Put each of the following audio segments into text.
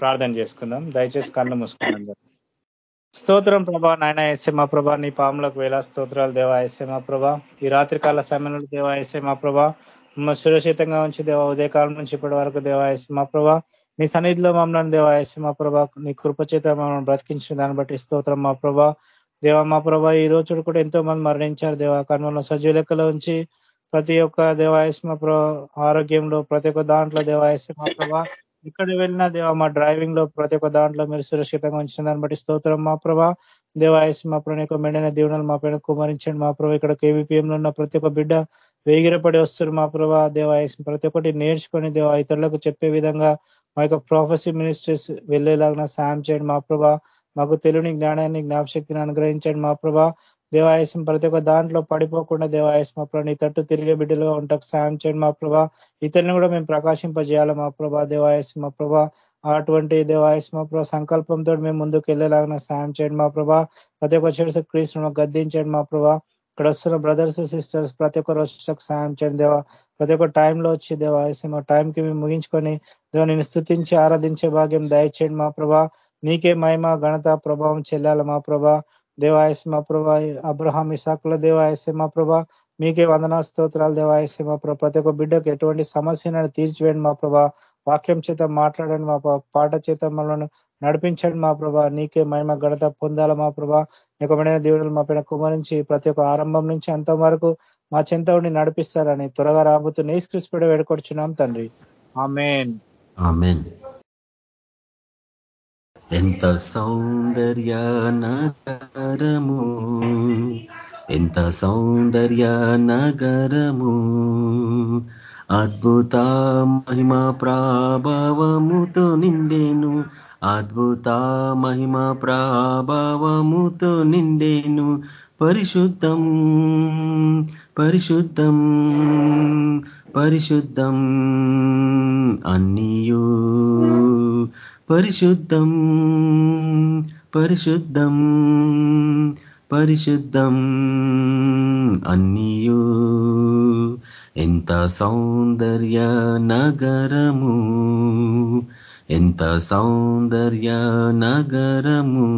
ప్రార్థన చేసుకుందాం. దయచేసి కళ్ళు మూసుకుందాం. స్తోత్రం ప్రభా నాయన మా ప్రభా నీ పాములకు వేల స్తోత్రాలు దేవా మా ప్రభా. ఈ రాత్రి కాల సమయంలో దేవా మా ప్రభా. మమ్మల్ని సురక్షితంగా ఉంచి దేవా ఉదయకాలం నుంచి ఇప్పటి వరకు దేవా మా ప్రభా. నీ సన్నిధిలో మమ్మల్ని దేవా మా ప్రభా నీ కృపచేత మమ్మల్ని బ్రతికించిన దాన్ని బట్టి స్తోత్రం మా ప్రభా. దేవా మా ప్రభా ఈ రోజు కూడా ఎంతో మంది మరణించారు దేవా. కర్మలో సజీవ లెక్కలో ఉంచి ప్రతి ఒక్క దేవాయస్మ ఆరోగ్యంలో ప్రతి ఒక్క దాంట్లో దేవాయస్మ ప్రభా. ఇక్కడ వెళ్ళినా దేవ మా డ్రైవింగ్లో ప్రతి ఒక్క దాంట్లో మీరు సురక్షితంగా ఉంచిన దాన్ని బట్టి స్తోత్రం. మా ప్రభా దేవాయస్ మా ప్రభు యొక్క మెండైన దీవెనలు మా పైన కుమరించండి మా ప్రభా ఇక్కడ కేవీపీఎం లో ఉన్న ప్రతి ఒక్క బిడ్డ వేగిరపడి వస్తారు మా ప్రభా దేవాయస్ ప్రతి ఒక్కటి నేర్చుకొని దేవ ఇతరులకు చెప్పే విధంగా మా యొక్క ప్రొఫెసీ మినిస్టర్స్ వెళ్ళేలాగా సాయం చేయండి. మా ప్రభా మాకు తెలుగుని జ్ఞానాన్ని జ్ఞాపశక్తిని అనుగ్రహించండి. మా ప్రభా దేవాయసం ప్రతి ఒక్క దాంట్లో పడిపోకుండా దేవాయసం మా ప్రభా నీ తట్టు తిరిగే బిడ్డలుగా ఉంటాకు సాయం చేయండి మా ప్రభా. ఇతరులను కూడా మేము ప్రకాశింపజేయాలి మా ప్రభా దేవాయసం మా ప్రభా. అటువంటి దేవాయసం మా ప్రభా సంకల్పంతో మేము ముందుకు వెళ్ళేలాగా సాయం చేయండి మా ప్రభా. ప్రతి ఒక్క చెడు క్రీస్తును గద్దించండి మా ప్రభా. ఇక్కడ వస్తున్న బ్రదర్స్ సిస్టర్స్ ప్రతి ఒక్క రోజుకు సాయం చేయండి దేవా. ప్రతి ఒక్క టైంలో వచ్చి దేవాయసం టైంకి మేము ముగించుకొని దేవా నేను స్థుతించి ఆరాధించే భాగ్యం దయచేయండి మా ప్రభా. నీకే మహిమ ఘనత ప్రభావం చెల్లాలి మా ప్రభా. దేవాయసి మా ప్రభా అబ్రహాం ఇసాకుల దేవాయసి మా ప్రభా మీకే వందనా స్తోత్రాలు దేవాయసి మా ప్రభా. ప్రతి ఒక్క బిడ్డకు ఎటువంటి సమస్యను తీర్చివేయండి మా ప్రభా. వాక్యం చేత మాట్లాడండి మా పాట చేత మనల్ని నడిపించండి మా ప్రభా. నీకే మహిమ గడత పొందాల మా ప్రభా. నికమైన దేవుడు మా పైన కుమరించి ప్రతి ఒక్క ఆరంభం నుంచి అంత వరకు మా చెంత ఉండి నడిపిస్తారని త్వరగా రాబోతూ నేస్కృష్పడి వేడుకొచ్చున్నాం తండ్రి. ఆమెన్. ఎంత సౌందర్య నగరము ఎంత సౌందర్య నగరము అద్భుత మహిమ ప్రాభవముతో నిండేను అద్భుత మహిమ ప్రాభవముతో నిండేను పరిశుద్ధం పరిశుద్ధం పరిశుద్ధం అన్నీయూ. పరిశుద్ధం పరిశుద్ధం పరిశుద్ధం అన్నీయు. ఎంత సౌందర్య నగరము ఎంత సౌందర్య నగరము.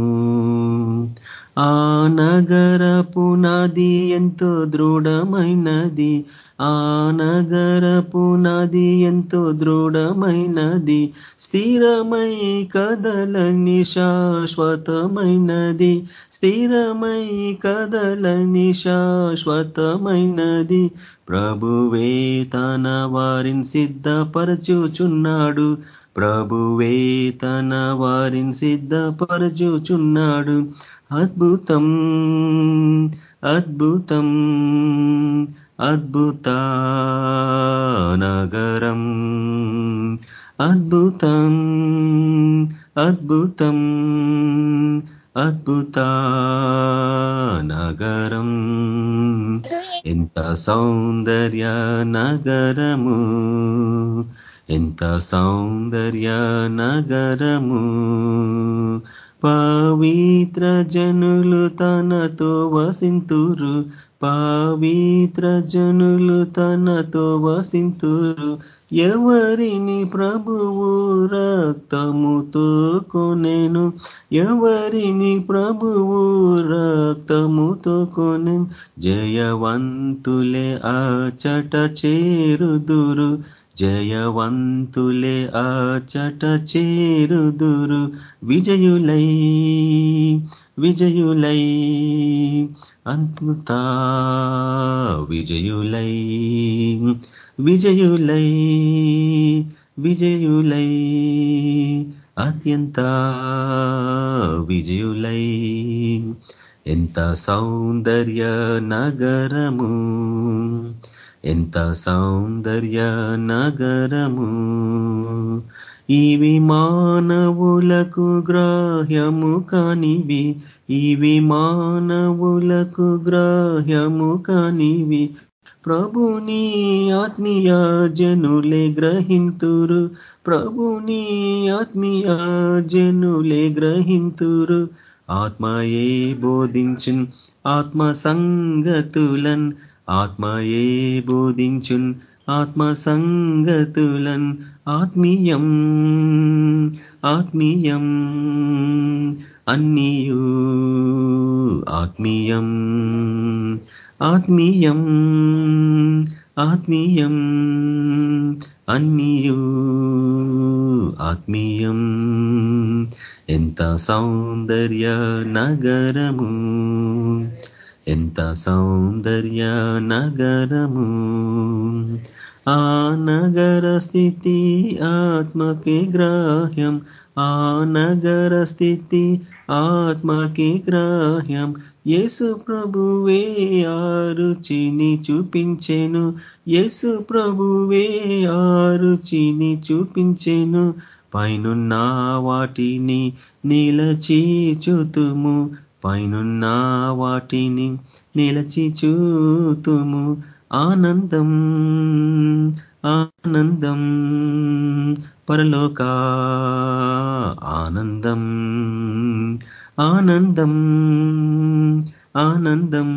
ఆ నగర పునాది ఎంతో దృఢమైనది ఆ నగరపు నది ఎంతో దృఢమైనది స్థిరమై కదలని శాశ్వతమైనది స్థిరమై కదలని శాశ్వతమైనది. ప్రభువే తన వారిని సిద్ధపరచుచున్నాడు. ప్రభువే తన వారిని సిద్ధపరచుచున్నాడు. అద్భుతం అద్భుతం అద్భుత నగరం అద్భుతం అద్భుతం అద్భుత నగరం ఎంత సౌందర్య నగరము ఎంత సౌందర్య నగరము. పవిత్ర జనులు తనతో వసింతురు పవిత్ర జనులు తనతో వసింతురు. ఎవరిని ప్రభువు రక్తముతో కొనేను ఎవరిని ప్రభువు రక్తముతో కొనేను జయవంతులే ఆ చట చేరుదురు. జయవంతులే ఆ చట చేరుదురు. విజయులై విజయులై అద్భుత విజయులై విజయులై విజయులై అత్యంత విజయులై. ఎంత సౌందర్య నగరము ఎంత సౌందర్య నగరము ఇవి మానవులకు గ్రాహ్యము కానివి ఇవి మానవులకు గ్రాహ్యము కానివి. ప్రభుని ఆత్మీయ జనులే గ్రహింతురు. ప్రభుని ఆత్మీయ జనులే గ్రహింతురు. ఆత్మయే బోధించున్ ఆత్మ సంగతులన్. ఆత్మయే బోధించున్ ఆత్మ సంగతులన్. ఆత్మీయం ఆత్మీయం. అన్నీయూ ఆత్మీయం ఆత్మీయం ఆత్మీయం అన్నీయూ ఆత్మీయం. ఎంత సౌందర్య నగరము ఎంత సౌందర్య నగరము. ఆ నగర స్థితి ఆత్మకి గ్రాహ్యం ఆ నగర స్థితి ఆత్మకి గ్రాహ్యం. యేసు ప్రభువే ఆరుచిని చూపించెను. యేసు ప్రభువే ఆరుచిని చూపించెను. పైనున్న వాటిని నిలచి చూతుము పైనున్న వాటిని నిలచి చూతుము ఆనందం ఆనందం పరలోక ఆనందం ఆనందం ఆనందం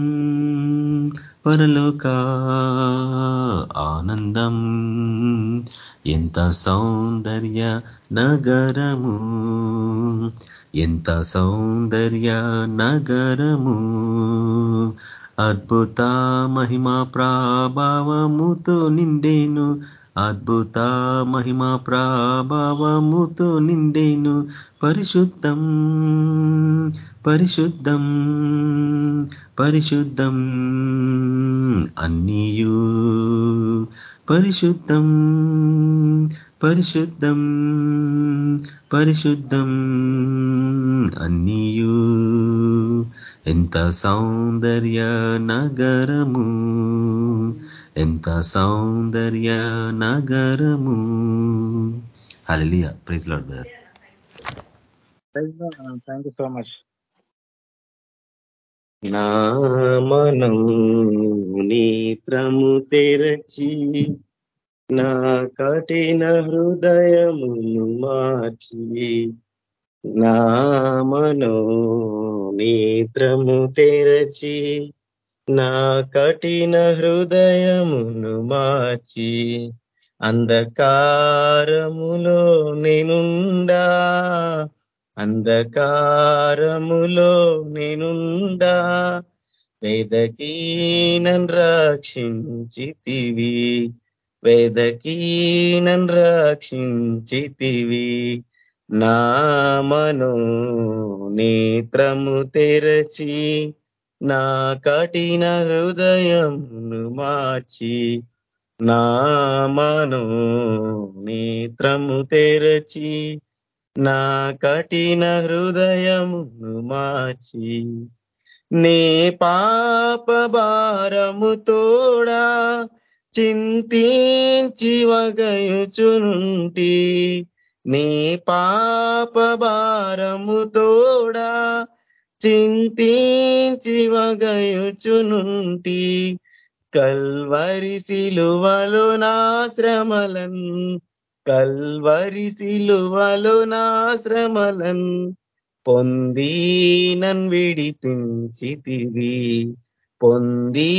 పరలోక ఆనందం. ఎంత సౌందర్య నగరము ఎంత సౌందర్య నగరము అద్భుత మహిమా ప్రాభావముతో నిండేను. అద్భుత మహిమా ప్రాభావముతో నిండేను. పరిశుద్ధం పరిశుద్ధం పరిశుద్ధం అన్నీయు. పరిశుద్ధం పరిశుద్ధం పరిశుద్ధం అన్నీయూ. ఎంత సౌందర్య నగరము ఎంత సౌందర్య నగరము. హలియా praise lord brother thank you so much నా మనం నేత్రము తెరచి నా కఠిన హృదయమును మార్చి నామనో నేత్రము తెరచి నా కఠిన హృదయమును మార్చి అంధకారములో నేనుండా అంధకారములో నేనుండా వేదకీనన్ రక్షించితివి వేదకీనన్ రక్షించితివి. నామను నేత్రము తెరచి నా కఠిన హృదయంను మార్చి నామను నేత్రము తెరచి నా కఠిన హృదయమును మార్చి నే పాప భారము తోడా చింతించి వగయుచునుంటి నీ పాప భారము తోడా చింతించి వగయుచునుంటి. కల్వరి సిలువలు నా శ్రమలన్ కల్వరి సిలువలు నా శ్రమలన్ పొంది నన్ విడిపించితివి పొంది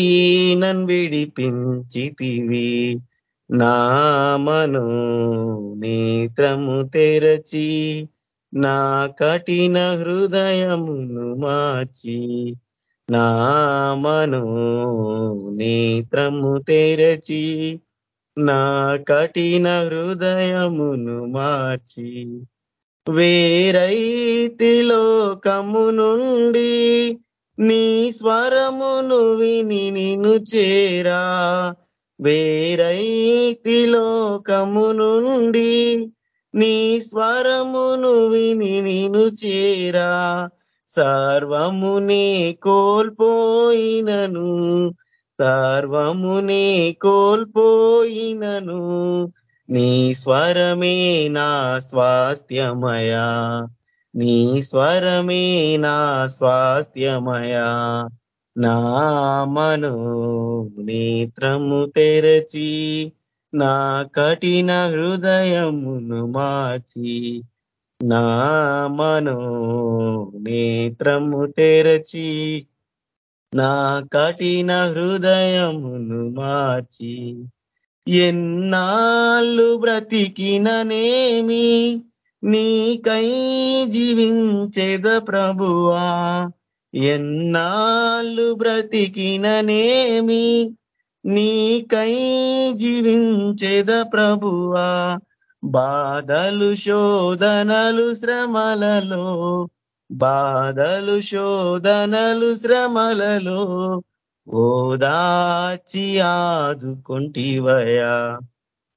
నన్ విడిపించితివి. నామను నేత్రము తెరచి నా కఠిన హృదయమును మార్చి నామను నేత్రము తెరచి నా కఠిన హృదయమును మార్చి. వేరైతి లోకము నుండి నీ స్వరమును విని నిను చేరా వేరైతి లోకము నుండి నీ స్వరమును విని నిను చేరా. సర్వమునే కోల్పోయినను సర్వమునే కోల్పోయినను. నీ స్వరమే నా స్వాస్థ్యమయా. నీ స్వరమే నా స్వాస్థ్యమయా. నామను నేత్రము తెరచి నా కఠిన హృదయమును మాచి నా మనో నేత్రము తెరచి నా కఠిన హృదయమును మార్చి ఎన్నాళ్ళు బ్రతికిననేమి నీకై జీవించేద ప్రభువా ఎన్నాళ్ళు బ్రతికిననేమి? నీకై జీవించేద ప్రభువా? బాధలు శోధనలు శ్రమలలో. బాధలు శోధనలు శ్రమలలో. ఓదాచి ఆదుకుంటివయా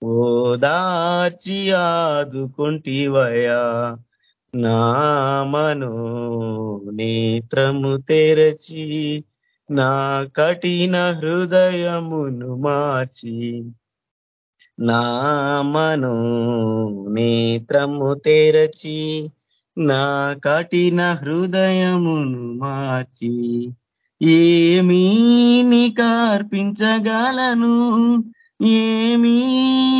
ఓదాచి ఆదుకుంటివయా నామను నేత్రము తెరచి నా కఠిన హృదయమును మార్చి నామను నేత్రము తెరచి నా కఠిన హృదయమును మార్చి ఏమీ కార్పించగలను ఏమీ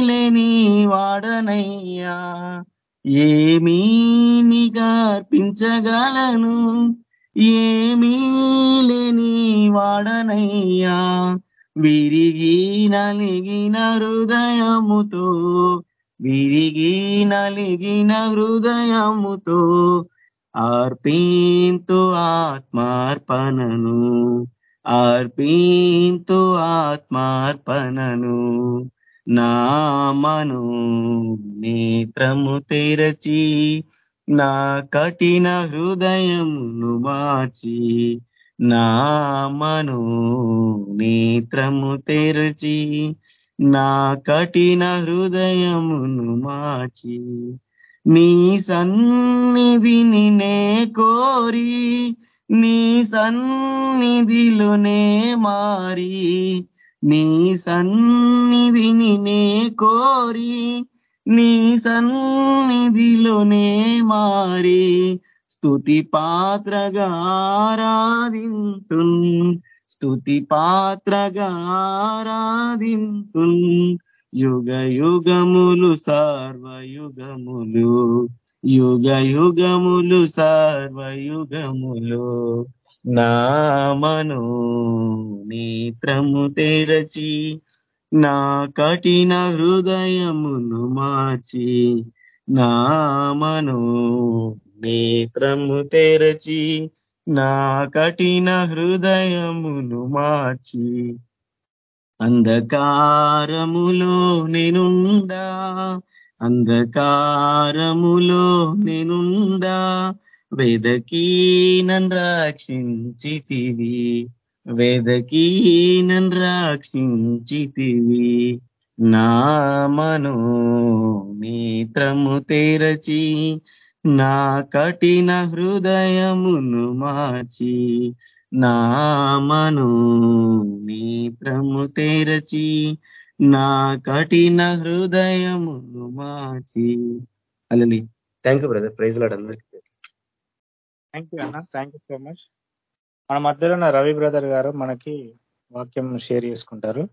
లేని వాడనయ్యా. ఏమీ కార్పించగలను ఏమీ లేని వాడనయ్యా. విరిగి నలిగిన హృదయముతో విరిగి నలిగిన హృదయముతో అర్పింతు ఆత్మార్పణను అర్పింతు ఆత్మార్పణను. నామను నేత్రము తెరచి నా కఠిన హృదయమును మార్చి నామను నేత్రము తెరచి నా కఠిన హృదయమును మార్చి నీ సన్నిధిని నే కోరి నీ సన్నిధిలోనే మారి నీ సన్నిధిని నే కోరి నీ సన్నిధిలోనే మారి స్థుతి పాత్రగా ఆరాధింతున్ స్థుతి పాత్రగా ఆరాధింతున్. యుగ యుగములు సర్వయుగములు యుగ యుగములు సర్వయుగములు నామను నేత్రము తెరచి నా కఠిన హృదయమును మార్చి నామను నేత్రము తెరచి నా కఠిన హృదయమును మార్చి. అంధకారములో నేనుండా అంధకారములో నేనుండా వెదకీ నన్ రక్షించితివి వెదకీ నన్ రక్షించితివి నామను నేత్రము తెరచి నా కఠిన హృదయమును మార్చి నామను నేత్రము తెరచి నా కఠిన హృదయమును మార్చి. అల్లి thank you brother praise lord అందరికీ. థ్యాంక్ యూ అన్న. థ్యాంక్ యూ సో మచ్ మన మధ్యలో ఉన్న రవి బ్రదర్ గారు మనకి వాక్యం షేర్ చేసుకుంటారు.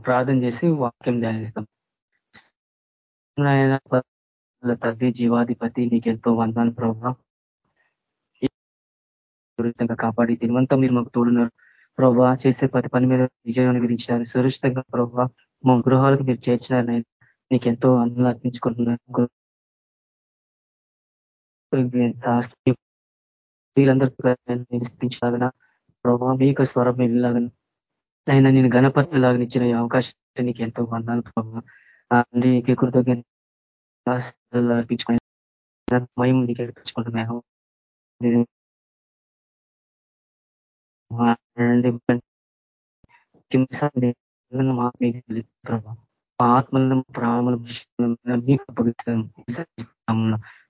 ప్రార్థన చేసి వాక్యం ధ్యానిస్తాం. ప్రతి జీవాధిపతి నీకెంతో వందాను ప్రభావ కాపాడి దీనివంతా మీరు మాకు తోడున్నారు. ప్రభావ చేసే ప్రతి పని మీద విజయాన్ని గురించినారు సురక్షితంగా ప్రభావ మా గృహాలకు మీరు చేర్చినారు నీకెంతో అందంగా అర్పించుకుంటున్నారు వీళ్ళందరూ ప్రభావ మీ యొక్క స్వరం వెళ్ళాగన అయినా నేను గణపతిలాగా ఇచ్చిన అవకాశం నీకు ఎంతో వందాలు ప్రభావ నీకు కృతజ్ఞత అర్పించుకుని మయం నీకు అర్పించుకుంటున్నాను ఆత్మలను ప్రాణములు మీకు అప్పగిస్తాను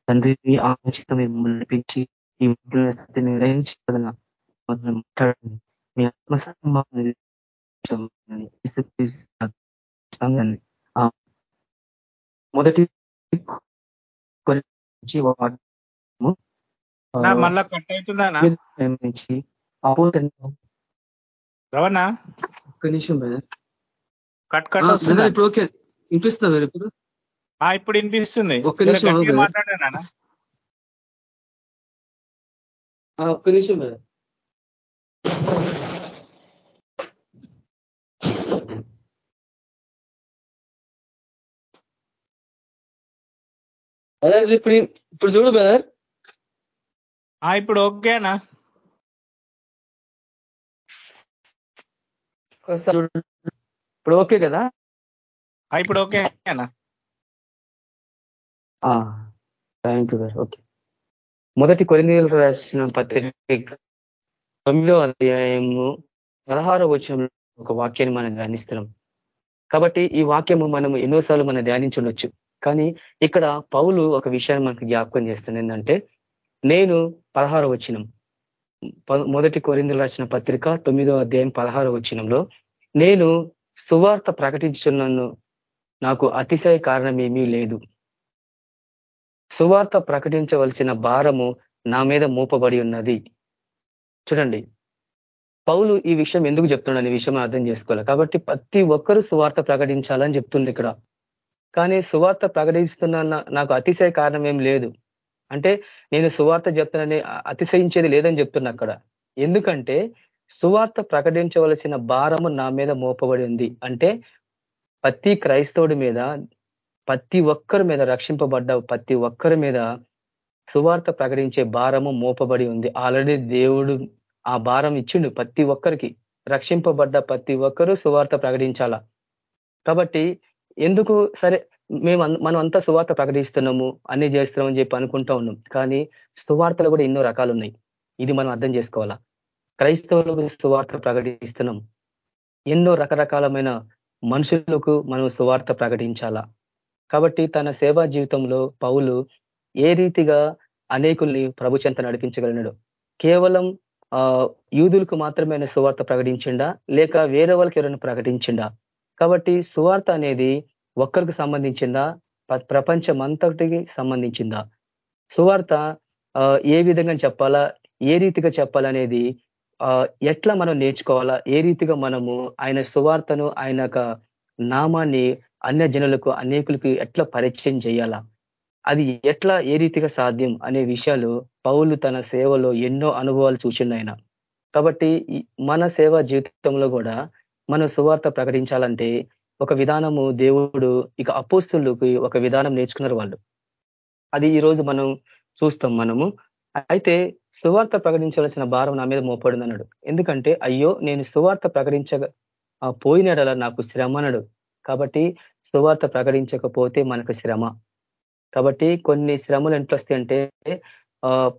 తండ్రి ఆలోచిత మీరు నడిపించి ఈ స్థితిని గ్రహించగలన మాట్లాడండి. మీ ఆత్మసంబంధి మొదటి మళ్ళా కట్ అవుతుందా ఒక్క నిమిషం బ్రదర్. కట్ కట్ ఇప్పుడు ఓకే. వినిపిస్తుందా ఇప్పుడు? ఇప్పుడు వినిపిస్తుంది. ఒక్క నిమిషం మాట్లాడానా ఒక్క నిమిషం బ్రదర్ ఇప్పుడు ఇప్పుడు చూడు బ్రదర్. ఇప్పుడు ఓకేనా ఇప్పుడు ఓకే కదా? ఇప్పుడు ఓకేనా థ్యాంక్ యూ ఓకే. మొదటి కొరిందీలు రాసిన పత్రిక తొమ్మిదో అధ్యాయము పదహారో వచ్చిన ఒక వాక్యాన్ని మనం ధ్యానిస్తున్నాం. కాబట్టి ఈ వాక్యము మనం ఎన్నోసార్లు మనం ధ్యానించుండొచ్చు. కానీ ఇక్కడ పౌలు ఒక విషయాన్ని మనకు జ్ఞాపకం చేస్తుంది ఏంటంటే నేను పదహార వచ్చినం మొదటి కొరిందులు రాసిన పత్రిక తొమ్మిదో అధ్యాయం పదహార వచ్చినంలో నేను సువార్త ప్రకటించున్నాను నాకు అతిశయ కారణం ఏమీ లేదు. సువార్త ప్రకటించవలసిన భారము నా మీద మూపబడి ఉన్నది. చూడండి. పౌలు ఈ విషయం ఎందుకు చెప్తున్నాడు ఈ విషయం అర్థం చేసుకోవాలి. కాబట్టి ప్రతి ఒక్కరూ సువార్త ప్రకటించాలని చెప్తుంది ఇక్కడ. కానీ సువార్త ప్రకటిస్తున్న నాకు అతిశయ కారణం ఏం లేదు. అంటే నేను సువార్త చెప్తానని అతిశయించేది లేదని చెప్తున్నా అక్కడ. ఎందుకంటే సువార్త ప్రకటించవలసిన భారము నా మీద మోపబడి ఉంది. అంటే ప్రతి క్రైస్తవుడి మీద ప్రతి ఒక్కరి మీద రక్షింపబడ్డ ప్రతి ఒక్కరి మీద సువార్త ప్రకటించే భారము మోపబడి ఉంది. ఆల్రెడీ దేవుడు ఆ భారం ఇచ్చిండు ప్రతి ఒక్కరికి. రక్షింపబడ్డ ప్రతి ఒక్కరూ సువార్త ప్రకటించాలా. కాబట్టి ఎందుకు సరే మేము మనం అంతా సువార్త ప్రకటిస్తున్నాము అన్ని చేస్తున్నామని చెప్పి అనుకుంటా ఉన్నాం. కానీ సువార్తలు కూడా ఎన్నో రకాలు ఉన్నాయి ఇది మనం అర్థం చేసుకోవాలా? క్రైస్తవులకు సువార్త ప్రకటిస్తున్నాం. ఎన్నో రకరకాలమైన మనుషులకు మనం సువార్త ప్రకటించాలా? కాబట్టి తన సేవా జీవితంలో పౌలు ఏ రీతిగా అనేకుల్ని ప్రభు చెంత నడిపించగలిగినాడు? కేవలం యూదులకు మాత్రమే సువార్త ప్రకటించిండా? లేక వేరే వాళ్ళకి ఎవరైనా ప్రకటించిండా? కాబట్టి సువార్త అనేది ఒక్కరికి సంబంధించిందా? ప్రపంచమంతటికి సంబంధించిందా? సువార్త ఏ విధంగా చెప్పాలా? ఏ రీతిగా చెప్పాలనేది ఎట్లా మనం నేర్చుకోవాలా? ఏ రీతిగా మనము ఆయన సువార్తను ఆయన నామాన్ని అన్య జనులకు అనేకులకి ఎట్లా పరిచయం చేయాలా? అది ఎట్లా ఏ రీతిగా సాధ్యం అనే విషయాలు పౌలు తన సేవలో ఎన్నో అనుభవాలు చూసిండు ఆయన. కాబట్టి మన సేవా జీవితంలో కూడా మనం సువార్త ప్రకటించాలంటే ఒక విధానము దేవుడు ఇక అపోస్తులకి ఒక విధానం నేర్చుకున్నారు వాళ్ళు. అది ఈరోజు మనం చూస్తాం మనము. అయితే సువార్త ప్రకటించవలసిన భారం నా మీద మోపడింది అన్నాడు ఎందుకంటే అయ్యో నేను సువార్త ప్రకటించ పోయినడల నాకు శ్రమ అన్నాడు. కాబట్టి సువార్త ప్రకటించకపోతే మనకు శ్రమ. కాబట్టి కొన్ని శ్రమలు ఎట్లొస్తాయంటే అంటే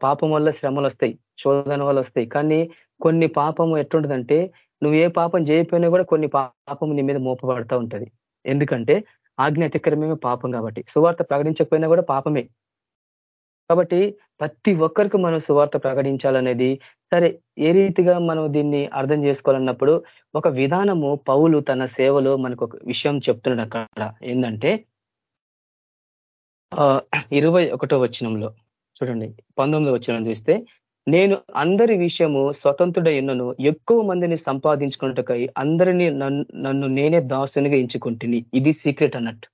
పాపం వల్ల శ్రమలు వస్తాయి శోధన వల్ల వస్తాయి కానీ కొన్ని పాపము ఎట్లుంటుందంటే నువ్వు ఏ పాపం చేయకపోయినా కూడా కొన్ని పాపం నీ మీద మోపబడతా ఉంటది. ఎందుకంటే ఆజ్ఞ అతిక్రమమే పాపం కాబట్టి. సువార్త ప్రకటించకపోయినా కూడా పాపమే. కాబట్టి ప్రతి ఒక్కరికి మనం సువార్త ప్రకటించాలనేది సరే ఏ రీతిగా మనం దీన్ని అర్థం చేసుకోవాలన్నప్పుడు ఒక విధానము పౌలు తన సేవలో మనకు ఒక విషయం చెప్తున్నాడు అక్కడ. ఏంటంటే ఇరవై ఒకటో వచనంలో చూడండి పంతొమ్మిదో వచనం చూస్తే నేను అందరి విషయము స్వతంత్రుడై ఉన్నను ఎక్కువ మందిని సంపాదించుకున్నట్టుకై అందరినీ నన్ను నేనే దాసునిగా ఎంచుకుంటుని. ఇది సీక్రెట్ అన్నట్టు.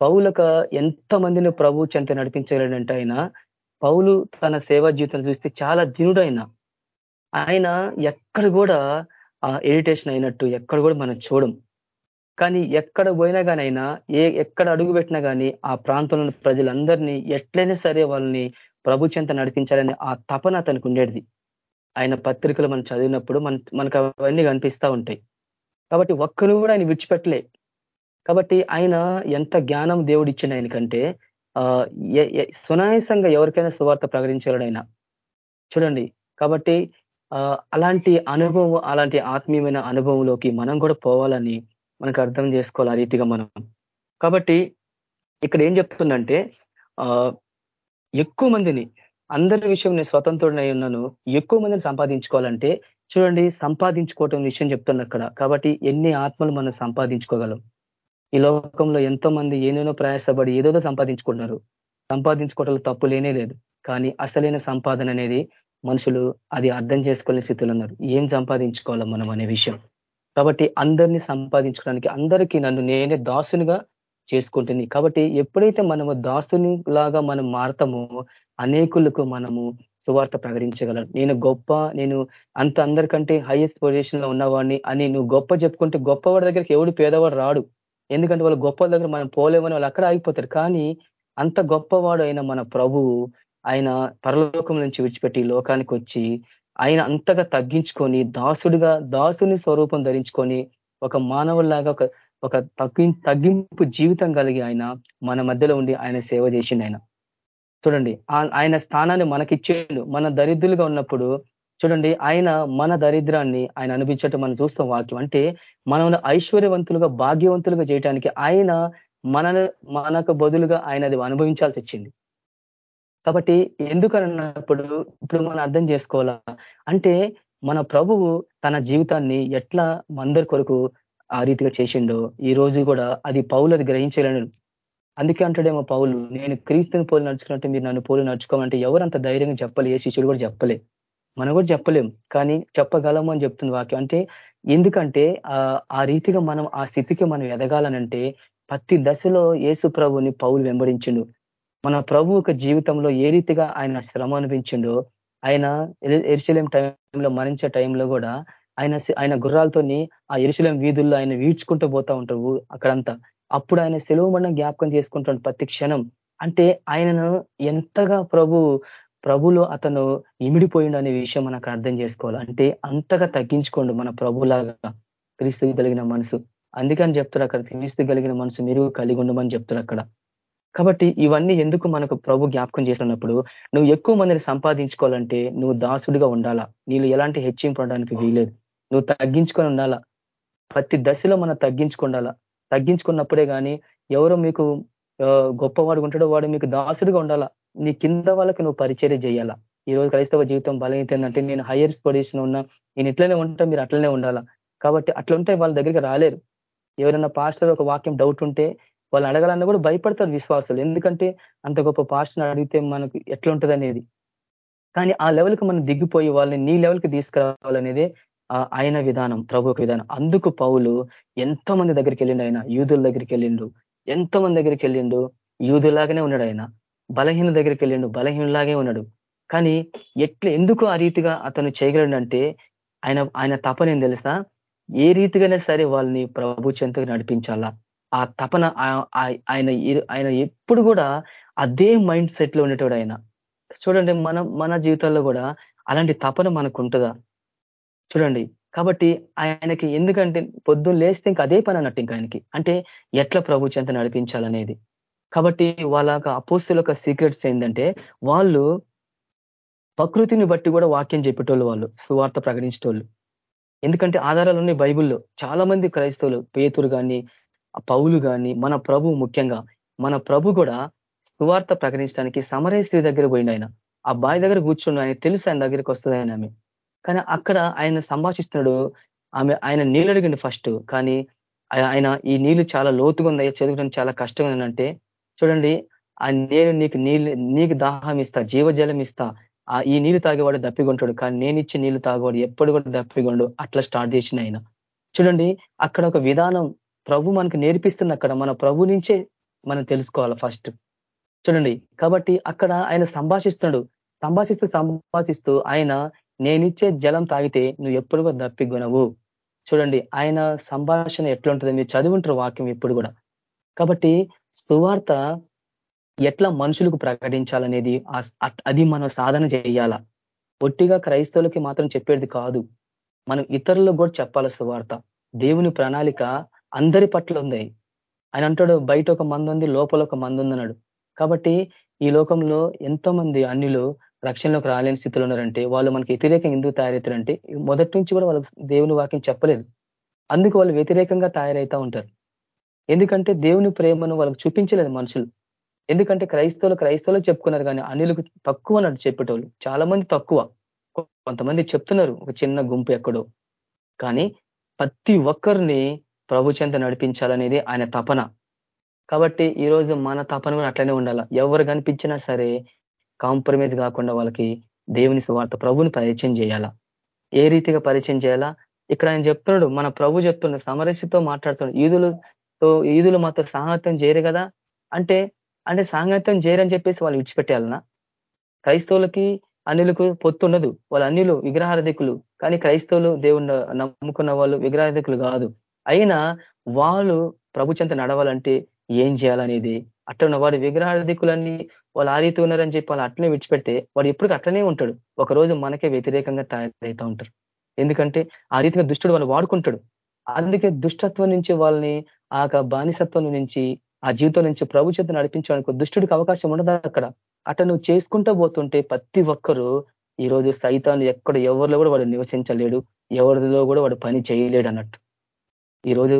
పౌలక ఎంత మందిని ప్రభు చెంత నడిపించగలంటే ఆయన పౌలు తన సేవా జీవితం చూస్తే చాలా దినుడైన. ఆయన ఎక్కడ కూడా ఇరిటేషన్ అయినట్టు ఎక్కడ కూడా మనం చూడం. కానీ ఎక్కడ పోయినా కానైనా ఏ ఎక్కడ అడుగు పెట్టినా కానీ ఆ ప్రాంతంలో ప్రజలందరినీ ఎట్లయినా సరే వాళ్ళని ప్రభు చెంత నడిపించాలని ఆ తపన అతనికి ఉండేది. ఆయన పత్రికలు మనం చదివినప్పుడు మన మనకు అవన్నీ కనిపిస్తూ ఉంటాయి. కాబట్టి ఒక్కరు కూడా ఆయన విడిచిపెట్టలే. కాబట్టి ఆయన ఎంత జ్ఞానం దేవుడు ఇచ్చిండు ఆయనకంటే సునాయసంగా ఎవరికైనా సువార్త ప్రకటించగలడు చూడండి. కాబట్టి అలాంటి అనుభవం అలాంటి ఆత్మీయమైన అనుభవంలోకి మనం కూడా పోవాలని మనకు అర్థం చేసుకోవాలి ఆ రీతిగా మనం. కాబట్టి ఇక్కడ ఏం చెప్తుందంటే ఎక్కువ మందిని అందరి విషయం నేను స్వతంత్రుడై ఉన్నాను. ఎక్కువ మందిని సంపాదించుకోవాలంటే చూడండి సంపాదించుకోవటం విషయం చెప్తున్నా అక్కడ. కాబట్టి ఎన్ని ఆత్మలు మనం సంపాదించుకోగలం? ఈ లోకంలో ఎంతో మంది ఏనేనో ప్రయాసపడి ఏదోదో సంపాదించుకుంటున్నారు. సంపాదించుకోవటం తప్పు లేనే లేదు. కానీ అసలైన సంపాదన అనేది మనుషులు అది అర్థం చేసుకునే స్థితిలో ఉన్నారు. ఏం సంపాదించుకోవాలా మనం అనే విషయం. కాబట్టి అందరినీ సంపాదించుకోవడానికి అందరికీ నన్ను నేనే దాసునిగా చేసుకుంటుంది. కాబట్టి ఎప్పుడైతే మనము దాసుని లాగా మనం మారతామో అనేకులకు మనము సువార్త ప్రకటించగలం. నేను గొప్ప నేను అంత అందరికంటే హైయెస్ట్ పొజిషన్లో ఉన్నవాడిని అని నువ్వు గొప్ప చెప్పుకుంటే గొప్పవాడి దగ్గరికి ఎవడు పేదవాడు రాడు. ఎందుకంటే వాళ్ళు గొప్ప దగ్గర మనం పోలేమని వాళ్ళు అక్కడ ఆగిపోతారు. కానీ అంత గొప్పవాడు అయిన మన ప్రభువు ఆయన పరలోకం నుంచి విడిచిపెట్టి లోకానికి వచ్చి ఆయన అంతగా తగ్గించుకొని దాసుడిగా దాసుని స్వరూపం ధరించుకొని ఒక మానవుల్లాగా ఒక ఒక తగ్గి తగ్గింపు జీవితం కలిగి ఆయన మన మధ్యలో ఉండి ఆయన సేవ చేసిండు ఆయన. చూడండి ఆయన స్థానాన్ని మనకిచ్చేడు. మన దరిద్రులుగా ఉన్నప్పుడు చూడండి ఆయన మన దరిద్రాన్ని ఆయన అనిపించటం మనం చూస్తాం వాక్యం. అంటే మనం ఐశ్వర్యవంతులుగా భాగ్యవంతులుగా చేయడానికి ఆయన మన మనకు బదులుగా ఆయన అది అనుభవించాల్సి వచ్చింది. కాబట్టి ఎందుకన్నప్పుడు ఇప్పుడు మనం అర్థం చేసుకోవాలా? అంటే మన ప్రభువు తన జీవితాన్ని ఎట్లా మందరి కొరకు ఆ రీతిగా చేసిండో ఈ రోజు కూడా అది పౌలు అది గ్రహించలేను. అందుకే అంటాడేమో పౌలు నేను క్రీస్తుని పోలు నడుచుకున్నట్టు మీరు నన్ను పోలు నడుచుకోమంటే ఎవరంత ధైర్యంగా చెప్పలే? ఏ శిష్యుడు కూడా చెప్పలే. మనం కూడా చెప్పలేం. కానీ చెప్పగలము అని చెప్తుంది వాక్యం. అంటే ఎందుకంటే ఆ రీతిగా మనం ఆ స్థితికి మనం ఎదగాలనంటే ప్రతి దశలో యేసు ప్రభుని పౌలు వెంబడించిండు. మన ప్రభు ఒక జీవితంలో ఏ రీతిగా ఆయన శ్రమ అనిపించిండో ఆయన ఎరిశలేం టైంలో మరించే టైంలో కూడా ఆయన ఆయన గుర్రాలతోని ఆ ఎరుశలేం వీధుల్లో ఆయన వీడ్చుకుంటూ పోతా ఉంటారు అక్కడంతా. అప్పుడు ఆయన సెలవు మనం జ్ఞాపకం చేసుకుంటాడు ప్రతి క్షణం. అంటే ఆయనను ఎంతగా ప్రభు ప్రభులో అతను ఇమిడిపోయిండు అనే విషయం మనకు అర్థం చేసుకోవాలి. అంటే అంతగా తగ్గించుకోండు మన ప్రభులాగా క్రీస్తు కలిగిన మనసు. అందుకని చెప్తారు అక్కడ క్రీస్తు కలిగిన మనసు మీరు కలిగి ఉండమని చెప్తారు అక్కడ. కాబట్టి ఇవన్నీ ఎందుకు మనకు ప్రభు జ్ఞాపకం చేస్తున్నప్పుడు నువ్వు ఎక్కువ మందిని సంపాదించుకోవాలంటే నువ్వు దాసుడిగా ఉండాలా? నీళ్ళు ఎలాంటి హెచ్చింపు ఉండడానికి వీలేదు నువ్వు తగ్గించుకొని ఉండాలా? ప్రతి దశలో మనం తగ్గించుకుండాలా? తగ్గించుకున్నప్పుడే కానీ ఎవరో మీకు గొప్పవాడు ఉంటాడో వాడు మీకు దాసుడిగా ఉండాలా? నీ కింద వాళ్ళకి నువ్వు పరిచర్య చేయాలా? ఈ రోజు క్రైస్తవ జీవితం బలమైతే నేను హయ్యర్ పొజిషన్ ఉన్నా నేను ఇట్లనే ఉంటా మీరు అట్లనే ఉండాలా? కాబట్టి అట్లా ఉంటే వాళ్ళ దగ్గరికి రాలేరు. ఎవరైనా పాస్టర్ ఒక వాక్యం డౌట్ ఉంటే వాళ్ళు అడగాలన్నా కూడా భయపడతారు విశ్వాసాలు. ఎందుకంటే అంత గొప్ప పాస్టర్ని అడిగితే మనకు ఎట్లుంటది అనేది. కానీ ఆ లెవెల్కి మనం దిగిపోయి వాళ్ళని నీ లెవెల్కి తీసుకురావాలనేదే ఆయన విధానం ప్రభు విధానం. అందుకు పౌలు ఎంతో మంది దగ్గరికి వెళ్ళిండు ఆయన. యూదుల దగ్గరికి వెళ్ళిండు. ఎంతో మంది దగ్గరికి వెళ్ళిండు. యూదులాగానే ఉన్నాడు ఆయన. బలహీన దగ్గరికి వెళ్ళిండు. బలహీనలాగే ఉన్నాడు. కానీ ఎట్లా ఎందుకు ఆ రీతిగా అతను చేయగలడంటే ఆయన ఆయన తపన ఏం తెలుసా? ఏ రీతిగానే సరే వాళ్ళని ప్రభు చెంతకు నడిపించాలా. ఆ తపన ఆయన ఆయన ఎప్పుడు కూడా అదే మైండ్ సెట్లో ఉండేటోడు ఆయన. చూడండి మనం మన జీవితాల్లో కూడా అలాంటి తపన మనకు ఉంటుందా చూడండి. కాబట్టి ఆయనకి ఎందుకంటే పొద్దున్న లేస్తే ఇంకా అదే పని అన్నట్టు ఇంకా ఆయనకి. అంటే ఎట్లా ప్రభు చెంత నడిపించాలనేది. కాబట్టి వాళ్ళ అపోస్తుల యొక్క సీక్రెట్స్ ఏంటంటే వాళ్ళు ప్రకృతిని బట్టి కూడా వాక్యం చెప్పేటోళ్ళు వాళ్ళు సువార్త ప్రకటించేటోళ్ళు. ఎందుకంటే ఆధారాలు ఉన్నాయి బైబుల్లో. చాలా మంది క్రైస్తవులు పేతురు కానీ పౌలు కానీ మన ప్రభు ముఖ్యంగా మన ప్రభు కూడా సువార్త ప్రకటించడానికి సమరయ స్త్రీ దగ్గర పోయిండు ఆయన. ఆ బావి దగ్గర కూర్చుండు ఆయన తెలుసు ఆయన దగ్గరికి వస్తుంది ఆయన ఆమె. కానీ అక్కడ ఆయన సంభాషిస్తున్నాడు ఆమె ఆయన నీళ్ళు అడిగిండు ఫస్ట్ కానీ ఆయన ఈ నీళ్ళు చాలా లోతుగా ఉంది చదువుకోవడం చాలా కష్టంగా ఉందంటే చూడండి ఆ నేను నీకు నీళ్ళు నీకు దాహం ఇస్తా జీవజలం ఇస్తా ఈ నీళ్ళు తాగేవాడు దప్పిగొంటాడు కానీ నేను ఇచ్చే నీళ్ళు తాగేవాడు ఎప్పుడు కూడా దప్పిగొండు అట్లా స్టార్ట్ చేసిన ఆయన. చూడండి అక్కడ ఒక విధానం ప్రభు మనకు నేర్పిస్తుంది అక్కడ మన ప్రభు నుంచే మనం తెలుసుకోవాలి ఫస్ట్. చూడండి కాబట్టి అక్కడ ఆయన సంభాషిస్తున్నాడు. సంభాషిస్తూ సంభాషిస్తూ ఆయన నేనిచ్చే జలం తాగితే నువ్వు ఎప్పుడు కూడా దప్పిగొనవు. చూడండి ఆయన సంభాషణ ఎట్లుంటుంది మీరు చదువుంటారు వాక్యం ఎప్పుడు కూడా. కాబట్టి సువార్త ఎట్లా మనుషులకు ప్రకటించాలనేది అది మనం సాధన చేయాల? ఒట్టిగా క్రైస్తవులకి మాత్రం చెప్పేది కాదు. మనం ఇతరులకు కూడా చెప్పాలి సువార్త? దేవుని ప్రణాళిక అందరి పట్ల ఉంది. ఆయన అంటాడు బయట ఒక మంది ఉంది లోపల ఒక మంది ఉందన్నాడు కాబట్టి ఈ లోకంలో ఎంతో మంది అన్యులు రక్షణలోకి రాలేని స్థితిలో ఉన్నారంటే వాళ్ళు మనకి వ్యతిరేకంగా ఎందుకు తయారవుతారంటే మొదటి నుంచి కూడా వాళ్ళకి దేవుని వాక్యం చెప్పలేదు. అందుకు వాళ్ళు వ్యతిరేకంగా తయారవుతా ఉంటారు. ఎందుకంటే దేవుని ప్రేమను వాళ్ళకి చూపించలేదు మనుషులు. ఎందుకంటే క్రైస్తవులు క్రైస్తవులు చెప్పుకున్నారు కానీ అనిలకు తక్కువ అన్నట్టు చెప్పేటోళ్ళు. చాలా మంది తక్కువ. కొంతమంది చెప్తున్నారు ఒక చిన్న గుంపు ఎక్కడో. కానీ ప్రతి ఒక్కరిని ప్రభు చెంత నడిపించాలనేది ఆయన తపన. కాబట్టి ఈరోజు మన తపన కూడా అట్లనే ఉండాల? ఎవరు కనిపించినా సరే కాంప్రమైజ్ కాకుండా వాళ్ళకి దేవుని స్వార్థ ప్రభుని పరిచయం చేయాలా? ఏ రీతిగా పరిచయం చేయాలా? ఇక్కడ ఆయన చెప్తున్నాడు మన ప్రభు చెప్తున్న సమరస్యతో మాట్లాడుతున్నాడు. ఈదులు సో ఈదులు మాత్రం సాంగత్యం చేయరు కదా. అంటే అంటే సాంగత్యం చేయరని చెప్పేసి వాళ్ళు విడిచిపెట్టాలనా క్రైస్తవులకి అన్నిలకు పొత్తుండదు వాళ్ళ అన్నిలు విగ్రహారధికులు. కానీ క్రైస్తవులు దేవుని నమ్ముకున్న వాళ్ళు విగ్రహారధికులు కాదు. అయినా వాళ్ళు ప్రభు చెంత నడవాలంటే ఏం చేయాలనేది? అట్లా వాడు విగ్రహాధికులన్నీ వాళ్ళు ఆ రీతి ఉన్నారని చెప్పి వాళ్ళు అట్లనే విడిచిపెడితే వాడు ఎప్పుడు అట్లనే ఉంటాడు. ఒకరోజు మనకే వ్యతిరేకంగా తయారవుతూ ఉంటారు. ఎందుకంటే ఆ రీతిగా దుష్టుడు వాళ్ళు వాడుకుంటాడు. అందుకే దుష్టత్వం నుంచి వాళ్ళని ఆ బానిసత్వం నుంచి ఆ జీవితం నుంచి ప్రభు చేత నడిపించడానికి దుష్టుడికి అవకాశం ఉండదు అక్కడ? అట నువ్వు చేసుకుంటూ పోతుంటే ప్రతి ఒక్కరూ ఈరోజు సైతాన్ని ఎక్కడ ఎవరిలో కూడా వాడు నివసించలేడు ఎవరిలో కూడా వాడు పని చేయలేడు అన్నట్టు. ఈరోజు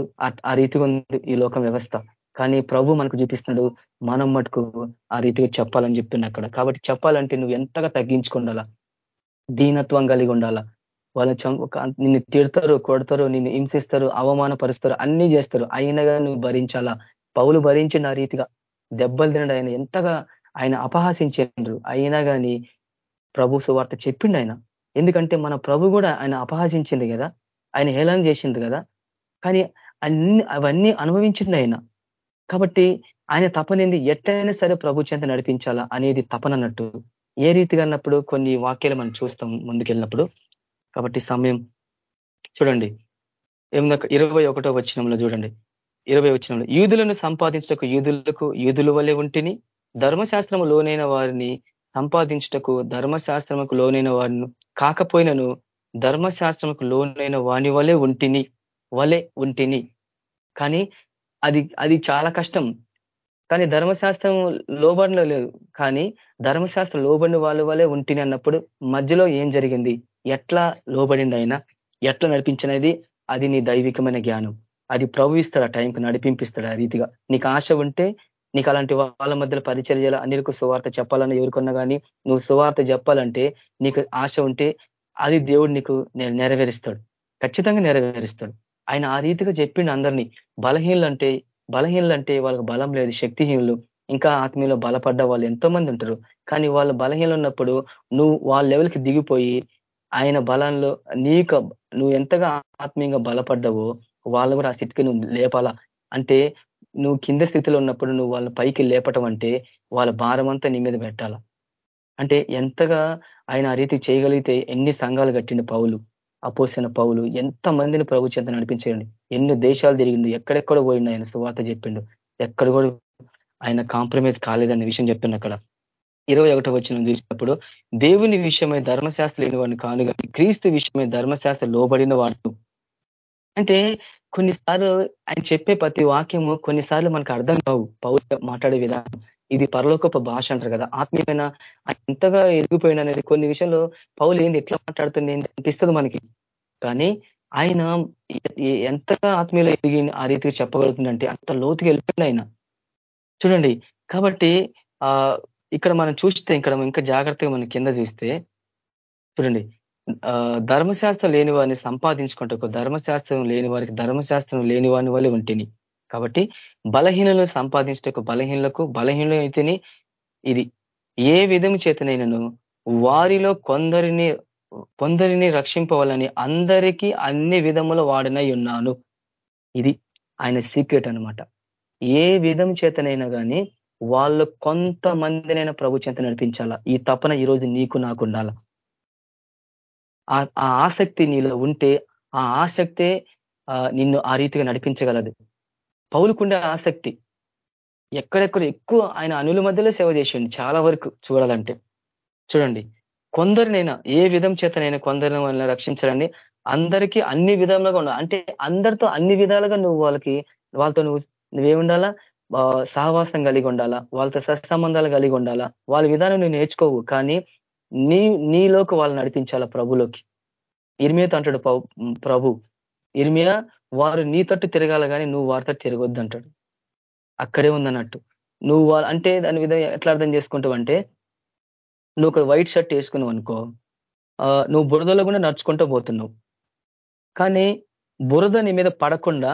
ఆ రీతిగా ఉంది ఈ లోకం వ్యవస్థ. కానీ ప్రభు మనకు చూపిస్తున్నాడు మనం మటుకు ఆ రీతిగా చెప్పాలని చెప్తున్నా అక్కడ. కాబట్టి చెప్పాలంటే నువ్వు ఎంతగా తగ్గించుకుండాలా? దీనత్వం కలిగి ఉండాలా? వాళ్ళ నిన్ను తిడతారు కొడతారు నిన్ను హింసిస్తారు అవమానపరుస్తారు అన్ని చేస్తారు. అయినగా నువ్వు భరించాలా? పౌలు భరించిన రీతిగా దెబ్బలు తినడు ఆయన. ఎంతగా ఆయన అపహాసించారు అయినా కానీ ప్రభు సువార్త చెప్పిండు ఆయన. ఎందుకంటే మన ప్రభు కూడా ఆయన అపహాసించింది కదా. ఆయన హేళన చేసింది కదా. కానీ అన్ని అవన్నీ అనుభవించిండు ఆయన. కాబట్టి ఆయన తపనింది? ఎట్టయినా సరే ప్రభు చెంత నడిపించాలా అనేది తపనన్నట్టు ఏ రీతిగా అన్నప్పుడు కొన్ని వాక్యాలు మనం చూస్తాం ముందుకెళ్ళినప్పుడు. కాబట్టి సమయం చూడండి. ఏముందా ఇరవై ఒకటో వచ్చినంలో చూడండి. ఇరవై వచ్చినంలో యూదులను సంపాదించటకు యూదులకు యూదుల వల్లే ఉంటిని ధర్మశాస్త్రము లోనైన వారిని సంపాదించుటకు ధర్మశాస్త్రముకు లోనైన వారిని కాకపోయినను ధర్మశాస్త్రముకు లోనైన వాని వలె ఉంటిని వలె ఉంటిని. కానీ అది అది చాలా కష్టం. కానీ ధర్మశాస్త్రం లోబడిలో లేదు. కానీ ధర్మశాస్త్రం లోబడిన వాళ్ళ వల్లే ఉంటుంది అన్నప్పుడు మధ్యలో ఏం జరిగింది? ఎట్లా లోబడింది అయినా ఎట్లా నడిపించినది? అది నీ దైవికమైన జ్ఞానం. అది ప్రభు ఇస్తాడు ఆ టైంకి నడిపింపిస్తాడు ఆ రీతిగా. నీకు ఆశ ఉంటే నీకు అలాంటి వాళ్ళ మధ్యలో పరిచయం చేయాలి అన్నిలకు సువార్త చెప్పాలని ఎవరికొన్నా కానీ నువ్వు సువార్త చెప్పాలంటే నీకు ఆశ ఉంటే అది దేవుడు నీకు నెరవేరుస్తాడు. ఖచ్చితంగా నెరవేరుస్తాడు. ఆయన ఆ రీతిగా చెప్పిండు అందరినీ. బలహీనలు అంటే బలహీనలు అంటే వాళ్ళకి బలం లేదు శక్తిహీనులు ఇంకా ఆత్మీయలో బలపడ్డ వాళ్ళు ఎంతో మంది ఉంటారు. కానీ వాళ్ళు బలహీనలు ఉన్నప్పుడు నువ్వు వాళ్ళ లెవెల్కి దిగిపోయి ఆయన బలంలో నీకు నువ్వు ఎంతగా ఆత్మీయంగా బలపడ్డావో వాళ్ళు కూడా ఆ స్థితికి నువ్వు లేపాలా? అంటే నువ్వు కింద స్థితిలో ఉన్నప్పుడు నువ్వు వాళ్ళ పైకి లేపటం అంటే వాళ్ళ భారం అంతా నీ మీద పెట్టాల? అంటే ఎంతగా ఆయన ఆ రీతి చేయగలిగితే ఎన్ని సంఘాలు కట్టిండు పౌలు? అపోసిన పౌలు ఎంత మందిని ప్రభు చేత నడిపించేయండి ఎన్ని దేశాలు తిరిగిండు ఎక్కడెక్కడ పోయిండు ఆయన సువార్త చెప్పిండు ఎక్కడ కూడా ఆయన కాంప్రమైజ్ కాలేదనే విషయం చెప్పిండు అక్కడ. ఇరవై ఒకటో వచ్చిన చూసినప్పుడు దేవుని విషయమై ధర్మశాస్త్ర లేని వాడిని కాను కానీ క్రీస్తు విషయమై ధర్మశాస్త్ర లోబడిన వాడు. అంటే కొన్నిసార్లు ఆయన చెప్పే ప్రతి వాక్యము కొన్నిసార్లు మనకు అర్థం కావు. పౌరు మాట్లాడే విధానం. ఇది పరలోకపు భాష అంటారు కదా. ఆత్మీయమైన ఎంతగా ఎదిగిపోయిన అనేది కొన్ని విషయంలో పౌలు ఏంది ఎట్లా మాట్లాడుతుంది అనిపిస్తుంది మనకి. కానీ ఆయన ఎంతగా ఆత్మీయులు ఎదిగి ఆ రీతికి చెప్పగలుగుతుందంటే అంత లోతుకి వెళ్ళిపోయింది ఆయన. చూడండి కాబట్టి ఆ ఇక్కడ మనం చూస్తే ఇక్కడ ఇంకా జాగ్రత్తగా మనం కింద చూస్తే చూడండి ధర్మశాస్త్రం లేని వారిని సంపాదించుకుంటూ ధర్మశాస్త్రం లేని వారికి ధర్మశాస్త్రం లేని వారిని వల్ల ఉంటేని కాబట్టి బలహీనలను సంపాదించటకు బలహీనలకు బలహీనలు అయితేనే ఇది. ఏ విధము చేతనైనను వారిలో కొందరిని కొందరిని రక్షింపవాలని అందరికీ అన్ని విధముల వాడినై ఉన్నాను. ఇది ఆయన సీక్రెట్ అనమాట ఏ విధం చేతనైనా కానీ వాళ్ళు కొంతమందినైనా ప్రభు చేత నడిపించాలా. ఈ తపన ఈరోజు నీకు నాకుండాల. ఆ ఆసక్తి నీలో ఉంటే ఆ ఆసక్తే నిన్ను ఆ రీతిగా నడిపించగలదు. పౌలుకుండే ఆసక్తి ఎక్కడెక్కడ ఎక్కువ ఆయన అనుల మధ్యలో సేవ చేసిండు చాలా వరకు చూడాలంటే. చూడండి కొందరినైనా ఏ విధం చేతనైనా కొందరిని వాళ్ళని రక్షించాలని అందరికీ అన్ని విధాలుగా ఉండాలి. అంటే అందరితో అన్ని విధాలుగా నువ్వు వాళ్ళకి వాళ్ళతో నువ్వు నువ్వేముండాలా? సహవాసం కలిగి ఉండాలా? వాళ్ళతో సత్సంబంధాలు కలిగి ఉండాలా? వాళ్ళ విధానం నువ్వు నేర్చుకోవు కానీ నీ నీలోకి వాళ్ళని నడిపించాలా ప్రభులోకి? ఇర్మియాతో అంటాడు ప్రభు. ఇర్మియా వారు నీ తట్టు తిరగాల కానీ నువ్వు వారితో తిరగొద్దు అంటాడు. అక్కడే ఉందన్నట్టు. నువ్వు అంటే దాని విధంగా ఎట్లా అర్థం చేసుకుంటావు అంటే నువ్వు ఒక వైట్ షర్ట్ వేసుకున్నావు అనుకో నువ్వు బురదలో కూడా నడుచుకుంటూ పోతున్నావు. కానీ బురద నీ మీద పడకుండా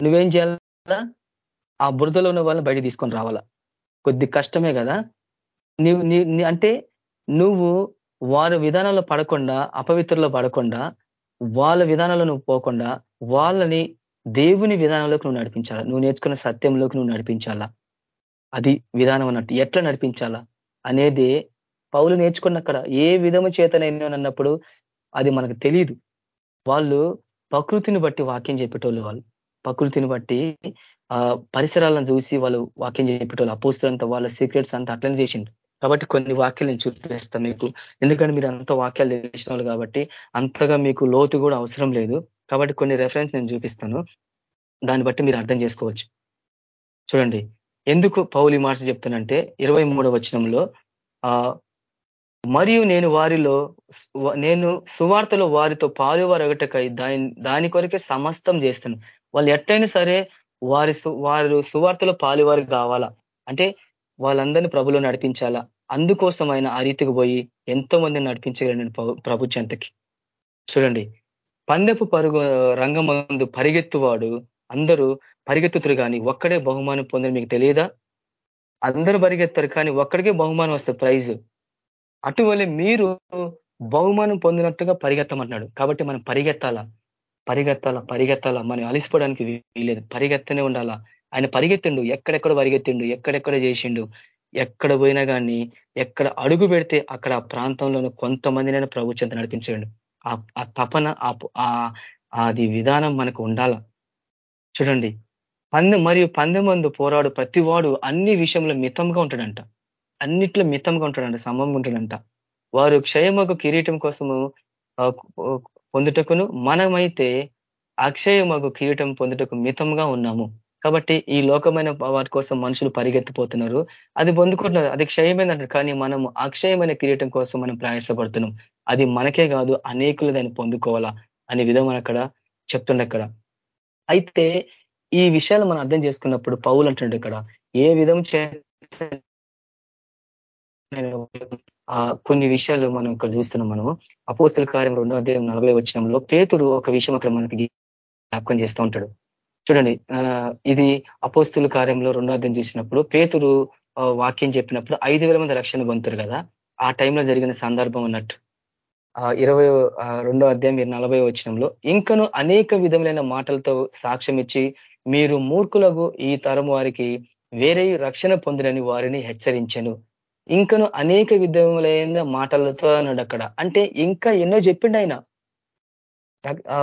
నువ్వేం చేయాలా? ఆ బురదలో ఉన్న వాళ్ళని బయట తీసుకొని రావాలా? కొద్ది కష్టమే కదా. నీవు నీ అంటే నువ్వు వారి విధానంలో పడకుండా అపవిత్రలో పడకుండా వాళ్ళ విధానంలో నువ్వు పోకుండా వాళ్ళని దేవుని విధానంలోకి నువ్వు నడిపించాలా? నువ్వు నేర్చుకున్న సత్యంలోకి నువ్వు నడిపించాలా? అది విధానం అన్నట్టు ఎట్లా నడిపించాలా? అనేది పౌలు నేర్చుకున్న అక్కడ ఏ విధము చేతనైనా అన్నప్పుడు అది మనకు తెలియదు వాళ్ళు ప్రకృతిని బట్టి వాక్యం చెప్పేటోళ్ళు వాళ్ళు. ప్రకృతిని బట్టి ఆ పరిసరాలను చూసి వాళ్ళు వాక్యం చెప్పేటోళ్ళు అపోస్తులంతా వాళ్ళ సీక్రెట్స్ అంతా అట్లనే చేసిండు కాబట్టి కొన్ని వాక్యాలు నేను చూపిస్తాను మీకు. ఎందుకంటే మీరు అంత వాక్యాలు తెలిసిన వాళ్ళు కాబట్టి అంతగా మీకు లోతు కూడా అవసరం లేదు. కాబట్టి కొన్ని రెఫరెన్స్ నేను చూపిస్తాను. దాన్ని బట్టి మీరు అర్థం చేసుకోవచ్చు. చూడండి. ఎందుకు పౌలి మాట చెప్తానంటే ఇరవై మూడవ వచనంలో ఆ మరియు నేను వారిలో నేను సువార్తలో వారితో పాలువారు ఒకటకై దాని దాని కొరకే సమస్తం చేస్తాను. వాళ్ళు ఎట్టయినా సరే వారి వారు సువార్తలో పాలువారు కావాలా? అంటే వాళ్ళందరినీ ప్రభులో నడిపించాలా? అందుకోసం ఆయన ఆ రీతికి పోయి ఎంతో మందిని నడిపించగలను ప్రభు చెంతకి. చూడండి పందెపు పరుగు రంగమందు పరిగెత్తువాడు అందరూ పరిగెత్తుతురు కానీ ఒక్కడే బహుమానం పొందని మీకు తెలియదా? అందరూ పరిగెత్తారు కానీ ఒక్కడికే బహుమానం వస్తుంది ప్రైజ్. అటువలే మీరు బహుమానం పొందినట్టుగా పరిగెత్తమంటున్నాడు. కాబట్టి మనం పరిగెత్తాలా? పరిగెత్తాలా? పరిగెత్తాలా? మనం అలిసిపోవడానికి వీలేదు పరిగెత్తనే ఉండాలా? ఆయన పరిగెత్తిండు ఎక్కడెక్కడ పరిగెత్తిండు ఎక్కడెక్కడ చేసిండు. ఎక్కడ పోయినా కానీ ఎక్కడ అడుగు పెడితే అక్కడ ఆ ప్రాంతంలోనూ కొంతమందినైనా ప్రభు చెంత నడిపించండు. ఆ తపన అది విధానం మనకు ఉండాల. చూడండి పందె మరియు పందెమందు పోరాడు ప్రతివాడు అన్ని విషయంలో మితంగా ఉంటాడంట. అన్నిట్లో మితంగా ఉంటాడంట సమంగా ఉంటాడంట. వారు క్షయమగు కిరీటం కోసము పొందుటకును మనమైతే అక్షయమగు కిరీటం పొందుటకు మితంగా ఉన్నాము. కాబట్టి ఈ లోకమైన వాటి కోసం మనుషులు పరిగెత్తిపోతున్నారు. అది పొందుకుంటున్నారు. అది క్షయమైందంటారు. కానీ మనం అక్షయమైన కిరీటం కోసం మనం ప్రయాసపడుతున్నాం. అది మనకే కాదు అనేకులు దాన్ని పొందుకోవాలా అనే విధం అక్కడ చెప్తుండక్కడ అయితే ఈ విషయాలు మనం అర్థం చేసుకున్నప్పుడు పౌలు అంటుండే ఇక్కడ ఏ విధం చే కొన్ని విషయాలు మనం ఇక్కడ చూస్తున్నాం మనము. అపోస్తుల కార్యం రెండో అధ్యాయం నలభై వచ్చినంలో పేతుడు ఒక విషయం అక్కడ మనకి జ్ఞాపకం చేస్తూ ఉంటాడు. చూడండి ఇది అపోస్తుల కార్యంలో రెండో అధ్యాయం చూసినప్పుడు పేతురు వాక్యం చెప్పినప్పుడు ఐదు వేల మంది రక్షణ పొందుతారు కదా ఆ టైంలో జరిగిన సందర్భం అన్నట్టు. ఇరవై రెండో అధ్యాయం నలభై వచ్చినంలో ఇంకను అనేక విధములైన మాటలతో సాక్ష్యం ఇచ్చి మీరు మూర్ఖులకు ఈ తరం వారికి వేరే రక్షణ పొందినని వారిని హెచ్చరించను. ఇంకను అనేక విధములైన మాటలతో అన్నాడు అక్కడ. అంటే ఇంకా ఎన్నో చెప్పిండు ఆయన.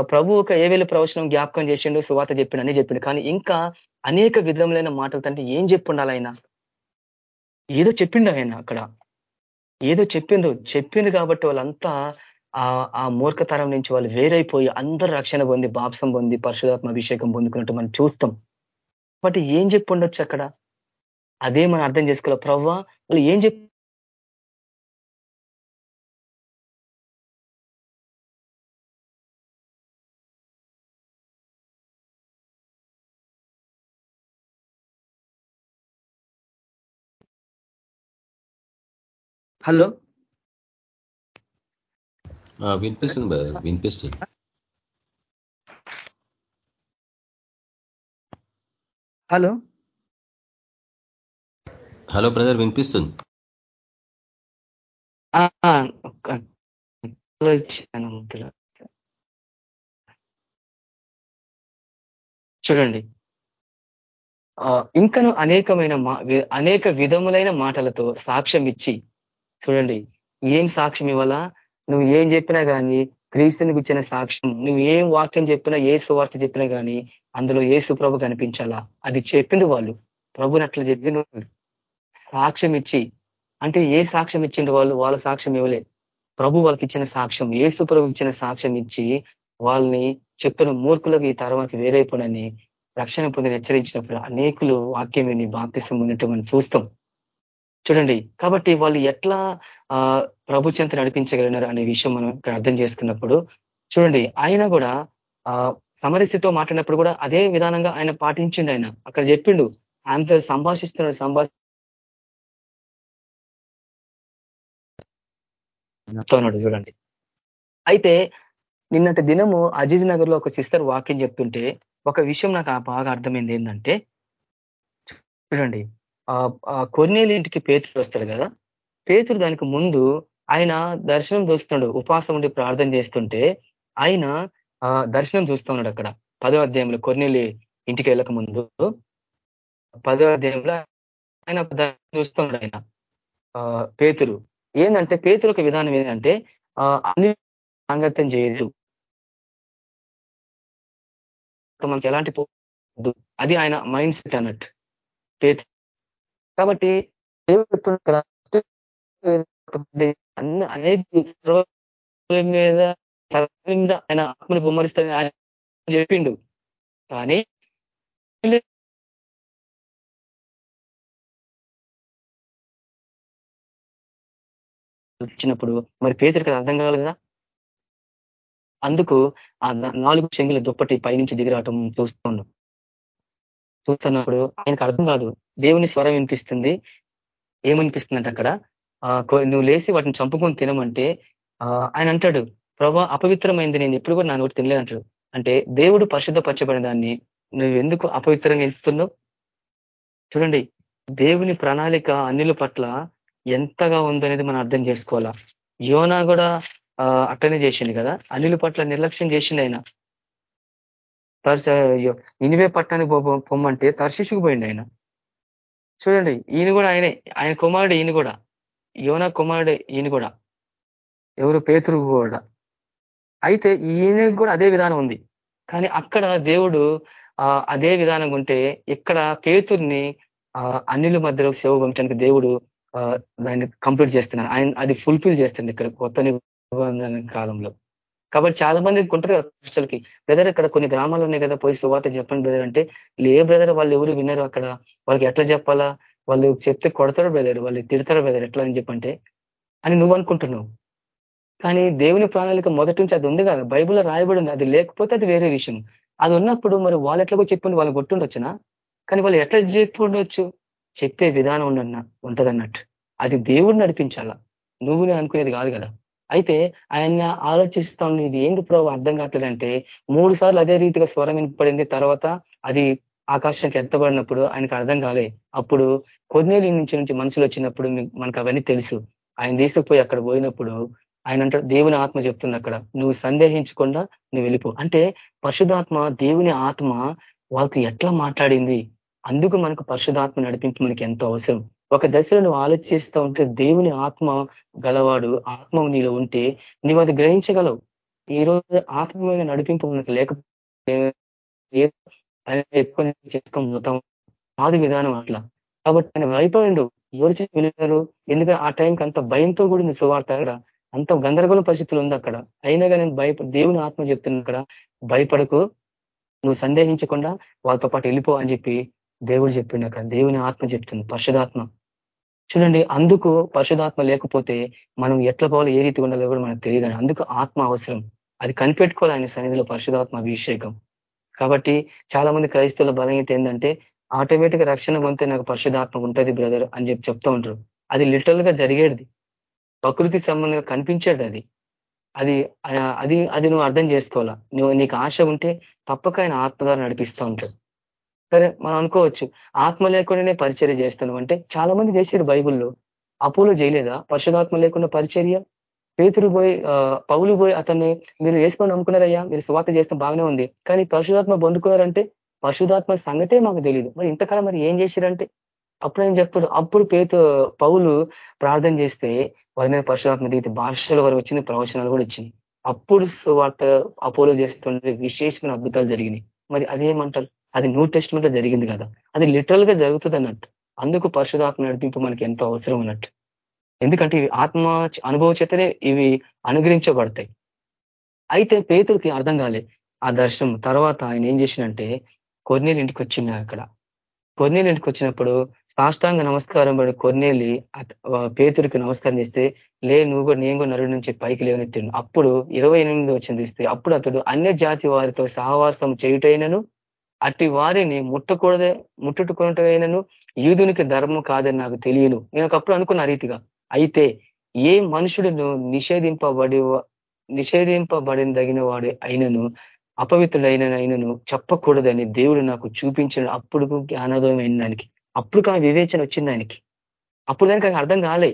ప్రభు ఒక ఏవేళ ప్రవచనం జ్ఞాపకం చేసిండు సువాత చెప్పిండు అని చెప్పిండు కానీ ఇంకా అనేక విధములైన మాటలతో అంటే ఏం చెప్పుండాలి ఆయన? ఏదో చెప్పిండు ఆయన అక్కడ. ఏదో చెప్పిండు. చెప్పిండు కాబట్టి వాళ్ళంతా ఆ మూర్ఖతరం నుంచి వాళ్ళు వేరైపోయి అందరు రక్షణ పొంది బాప్సం పొంది పరిశుధాత్మ అభిషేకం పొందుకున్నట్టు మనం చూస్తాం. బట్ ఏం చెప్పుండొచ్చు అక్కడ? అదే మనం అర్థం చేసుకోవాలి. ప్రవ్వా వాళ్ళు ఏం చెప్పి హలో. వినిపిస్తుంది వినిపిస్తుంది. హలో. హలో బ్రదర్ వినిపిస్తుంది? చూడండి. ఇంకను అనేకమైన అనేక విధములైన మాటలతో సాక్ష్యం ఇచ్చి చూడండి ఏం సాక్ష్యం ఇవ్వాలా? నువ్వు ఏం చెప్పినా కానీ క్రీస్తుని గుచ్చిన సాక్ష్యం నువ్వు ఏం వాక్యం చెప్పినా ఏ సువార్త చెప్పినా కానీ అందులో ఏ సుప్రభు కనిపించాలా? అది చెప్పింది వాళ్ళు. ప్రభుని అట్లా చెప్పింది సాక్ష్యం ఇచ్చి అంటే ఏ సాక్ష్యం ఇచ్చిండు వాళ్ళు? వాళ్ళ సాక్ష్యం ఇవ్వలే. ప్రభు వాళ్ళకి ఇచ్చిన సాక్ష్యం ఏసు ప్రభు ఇచ్చిన సాక్ష్యం ఇచ్చి వాళ్ళని చెప్పిన మూర్ఖులకు ఈ తరవాకి వేరైపోనని రక్షణ పొందిన హెచ్చరించినప్పుడు అనేకులు వాక్యం విని బాప్తిసం ఉన్నట్టు మనం చూస్తాం. చూడండి కాబట్టి వాళ్ళు ఎట్లా ప్రభు చెంత నడిపించగలిగినారు అనే విషయం మనం ఇక్కడ అర్థం చేసుకున్నప్పుడు చూడండి ఆయన కూడా ఆ సమరస్థితితో మాట్లాడినప్పుడు కూడా అదే విధానంగా ఆయన పాటించిండు ఆయన. అక్కడ చెప్పిండు ఆయనతో సంభాషిస్తున్నాడు సంభాష చూడండి. అయితే నిన్నటి దినము అజీజ్ నగర్లో ఒక సిస్టర్ వాక్యం చెప్తుంటే ఒక విషయం నాకు బాగా అర్థమైంది ఏంటంటే చూడండి ఆ కొన్నేలు ఇంటికి పేతులు వస్తాడు కదా? పేతుడు దానికి ముందు ఆయన దర్శనం చూస్తున్నాడు ఉపాసం ఉండి ప్రార్థన చేస్తుంటే ఆయన దర్శనం చూస్తూ ఉన్నాడు అక్కడ. పదో అధ్యాయంలో కొన్నేళ్ళు ఇంటికి వెళ్ళక ముందు. పదో అధ్యాయంలో ఆయన చూస్తున్నాడు ఆయన పేతురు. ఏంటంటే పేతురు ఒక విధానం ఏంటంటే అన్ని సాంగత్యం చేయదు మనకి ఎలాంటి అది ఆయన మైండ్ సెట్ అన్నట్టు. ఫేత్ కాబట్టి అన్ని అనేక మీద మీద ఆయన ఆత్మని బొమ్మరిస్తారని ఆయన చెప్పిండు. కానీ వచ్చినప్పుడు మరి పేదరికి అర్థం కావాలి కదా? అందుకు ఆ నాలుగు చెంగుల దుప్పటి పైనుంచి దిగిరావటం చూస్తున్నాం చూస్తున్నప్పుడు ఆయనకు అర్థం కాదు. దేవుని స్వరం వినిపిస్తుంది. ఏమనిపిస్తుందంటే అక్కడ నువ్వు లేచి వాటిని చంపుకొని తినమంటే ఆయన అంటాడు ప్రభా అపవిత్రమైంది నేను ఎప్పుడు కూడా నా నోటి తినలేదు అంటాడు అంటే దేవుడు పరిశుద్ధపరచబడిన దాన్ని నువ్వు ఎందుకు అపవిత్రంగా ఎంచుతున్నావు? చూడండి దేవుని ప్రణాళిక అన్నిల పట్ల ఎంతగా ఉందనేది మనం అర్థం చేసుకోవాలా? యోనా కూడా అట్టనే చేసిండు కదా? అనిల పట్ల నిర్లక్ష్యం చేసిండు ఆయన. ఇనివే పట్టానికి పొమ్మంటే తర్శిషుకు పోయిండు ఆయన. చూడండి ఈయన కూడా ఆయనే ఆయన కుమారుడు ఈయన కూడా. యోన కుమారుడు ఈయన కూడా. ఎవరు? పేతురు కూడా. అయితే ఈయన కూడా అదే విధానం ఉంది. కానీ అక్కడ దేవుడు అదే విధానం ఉంటే ఇక్కడ పేతుర్ని అన్నిల మధ్యలో సేవ పంపించడానికి దేవుడు దాన్ని కంప్లీట్ చేస్తున్నాడు. ఆయన అది ఫుల్ఫిల్ చేస్తుంది ఇక్కడ కొత్త నిబంధన కాలంలో. కాబట్టి చాలా మంది ఉంటారు అసలుకి. బ్రదర్ ఇక్కడ కొన్ని గ్రామాలు ఉన్నాయి కదా పోయి సువాత చెప్పండి బ్రదర్ అంటే లే బ్రదర్ వాళ్ళు ఎవరు విన్నారు అక్కడ. వాళ్ళకి ఎట్లా చెప్పాలా? వాళ్ళు చెప్తే కొడతారు బ్రదర్ వాళ్ళు తిడతారు బ్రదర్ ఎట్లా అని చెప్పంటే. అని నువ్వు అనుకుంటున్నావు. కానీ దేవుని ప్రణాళిక మొదటి నుంచి అది ఉంది కదా బైబుల్లో రాయబడి ఉంది. అది లేకపోతే అది వేరే విషయం. అది ఉన్నప్పుడు మరి వాళ్ళు ఎట్లా చెప్పింది వాళ్ళు కొట్టుండొచ్చునా? కానీ వాళ్ళు ఎట్లా చెప్పుండొచ్చు? చెప్పే విధానం ఉండన్న ఉంటదన్నట్టు. అది దేవుడు నడిపించాలా? నువ్వు అనుకునేది కాదు కదా. అయితే ఆయన ఆలోచిస్తా ఇది ఏంటి ప్రభు అర్థం కావట్లేదంటే మూడు సార్లు అదే రీతిగా స్వరం వినపడింది. తర్వాత అది ఆకాశానికి ఎత్తబడినప్పుడు ఆయనకు అర్థం కాలే. అప్పుడు కొన్నేళ్ళ నుంచి నుంచి మనుషులు వచ్చినప్పుడు మనకు అవన్నీ తెలుసు. ఆయన తీసుకుపోయి అక్కడ పోయినప్పుడు ఆయన దేవుని ఆత్మ చెప్తుంది అక్కడ. నువ్వు సందేహించకుండా నువ్వు వెళ్ళిపో. అంటే పరిశుధాత్మ దేవుని ఆత్మ వాళ్ళకి ఎట్లా మాట్లాడింది? అందుకు మనకు పరిశుధాత్మ నడిపింపు మనకి ఎంతో అవసరం. ఒక దశలో నువ్వు ఆలోచిస్తూ ఉంటే దేవుని ఆత్మ గలవాడు ఆత్మ నీలో ఉంటే నువ్వు అది గ్రహించగలవు. ఈ రోజు ఆత్మీయ నడిపింపు మనకు లేకపోతే ఎక్కువ చేసుకొని పోతాం. కాదు విధానం అట్లా. కాబట్టి ఆయన భయపడిండు. ఎవరు వెళ్ళారు ఎందుకంటే ఆ టైంకి అంత భయంతో కూడింది సువార్త అక్కడ. అంత గందరగోళ పరిస్థితులు ఉంది అక్కడ. అయినా కానీ భయప దేవుని ఆత్మ చెప్తున్నా అక్కడ భయపడకు. నువ్వు సందేహించకుండా వాళ్ళతో పాటు వెళ్ళిపో అని చెప్పి దేవుడు చెప్పిండు అక్కడ. దేవుని ఆత్మ చెప్తుంది. పరిశుధాత్మ చూడండి అందుకు పరిశుధాత్మ లేకపోతే మనం ఎట్లా పోవాలో ఏ రీతి ఉండాలో కూడా మనకు తెలియదు అందుకు ఆత్మ అవసరం. అది కనిపెట్టుకోవాలి ఆయన సన్నిధిలో పరిశుధాత్మ అభిషేకం. కాబట్టి చాలా మంది క్రైస్తవుల బలహీత ఏంటంటే ఆటోమేటిక్ రక్షణ పొందితే నాకు పరిశుధాత్మ ఉంటుంది బ్రదర్ అని చెప్పి చెప్తూ ఉంటారు. అది లిటరల్గా జరిగేది. ప్రకృతి సంబంధంగా కనిపించేది అది. అది అది అది నువ్వు అర్థం చేసుకోవాలా. నువ్వు నీకు ఆశ ఉంటే తప్పక ఆయన ఆత్మ ద్వారా నడిపిస్తూ ఉంటాడు. సరే మనం అనుకోవచ్చు ఆత్మ లేకుండానే పరిచర్య చేస్తాను అంటే చాలా మంది చేశారు బైబుల్లో అపోలో చేయలేదా? పరిశుధాత్మ లేకుండా పరిచర్య? పేతురు పోయి పౌలు పోయి అతన్ని మీరు వేసుకొని నమ్ముకున్నారయ్యా? మీరు స్వార్థ చేస్తే బాగానే ఉంది. కానీ పరిశుధాత్మ పొందుకున్నారంటే పరిశుధాత్మ సంగతే మాకు తెలియదు మరి ఇంతకాలం మరి ఏం చేశారంటే అప్పుడు ఏం చెప్తాడు. అప్పుడు పేతు పౌలు ప్రార్థన చేస్తే వారి మీద పరిశుధాత్మ దిగితే భాషల వరకు వచ్చింది ప్రవచనాలు కూడా వచ్చింది అప్పుడు వార్త అపోలో చేస్తుంటే విశేషమైన అద్భుతాలు జరిగినాయి. మరి అదేమంటారు? అది న్యూ టెస్ట్ జరిగింది కదా. అది లిటరల్గా జరుగుతుంది అన్నట్టు అందుకు పరిశుధాత్మ నడిపింపు మనకి ఎంతో అవసరం అన్నట్టు. ఎందుకంటే ఇవి ఆత్మ అనుభవ చేతనే ఇవి అనుగ్రహించబడతాయి. అయితే పేతుడికి అర్థం కాలే ఆ దర్శనం. తర్వాత ఆయన ఏం చేసినంటే కొన్నేలు ఇంటికి వచ్చింది అక్కడ. కొన్నేలు ఇంటికి వచ్చినప్పుడు సాష్టాంగ నమస్కారం పడి కొన్నేలి పేతుడికి నమస్కారం చేస్తే లే నువ్వు కూడా నేను కూడా నరుడి నుంచి పైకి లేవనెత్తిండు. అప్పుడు ఇరవై ఎనిమిది వచ్చింది ఇస్తే అప్పుడు అతడు అన్య జాతి వారితో సహవాసం చేయుటైనను అట్టి వారిని ముట్టకూడదే ముట్టుకున్నటైనను యూదునికి ధర్మం కాదని నాకు తెలియను. నేను ఒకప్పుడు అనుకున్న రీతిగా. అయితే ఏ మనుషుడును నిషేధింపబడి నిషేధింపబడిన వాడు అయినను అపవిత్రుడైన అయినను చెప్పకూడదని దేవుడు నాకు చూపించిన అప్పుడు జ్ఞానోదయం అయిన దానికి అప్పుడు కానీ వివేచన వచ్చింది ఆయనకి అప్పుడు దానికి అర్థం కాలే.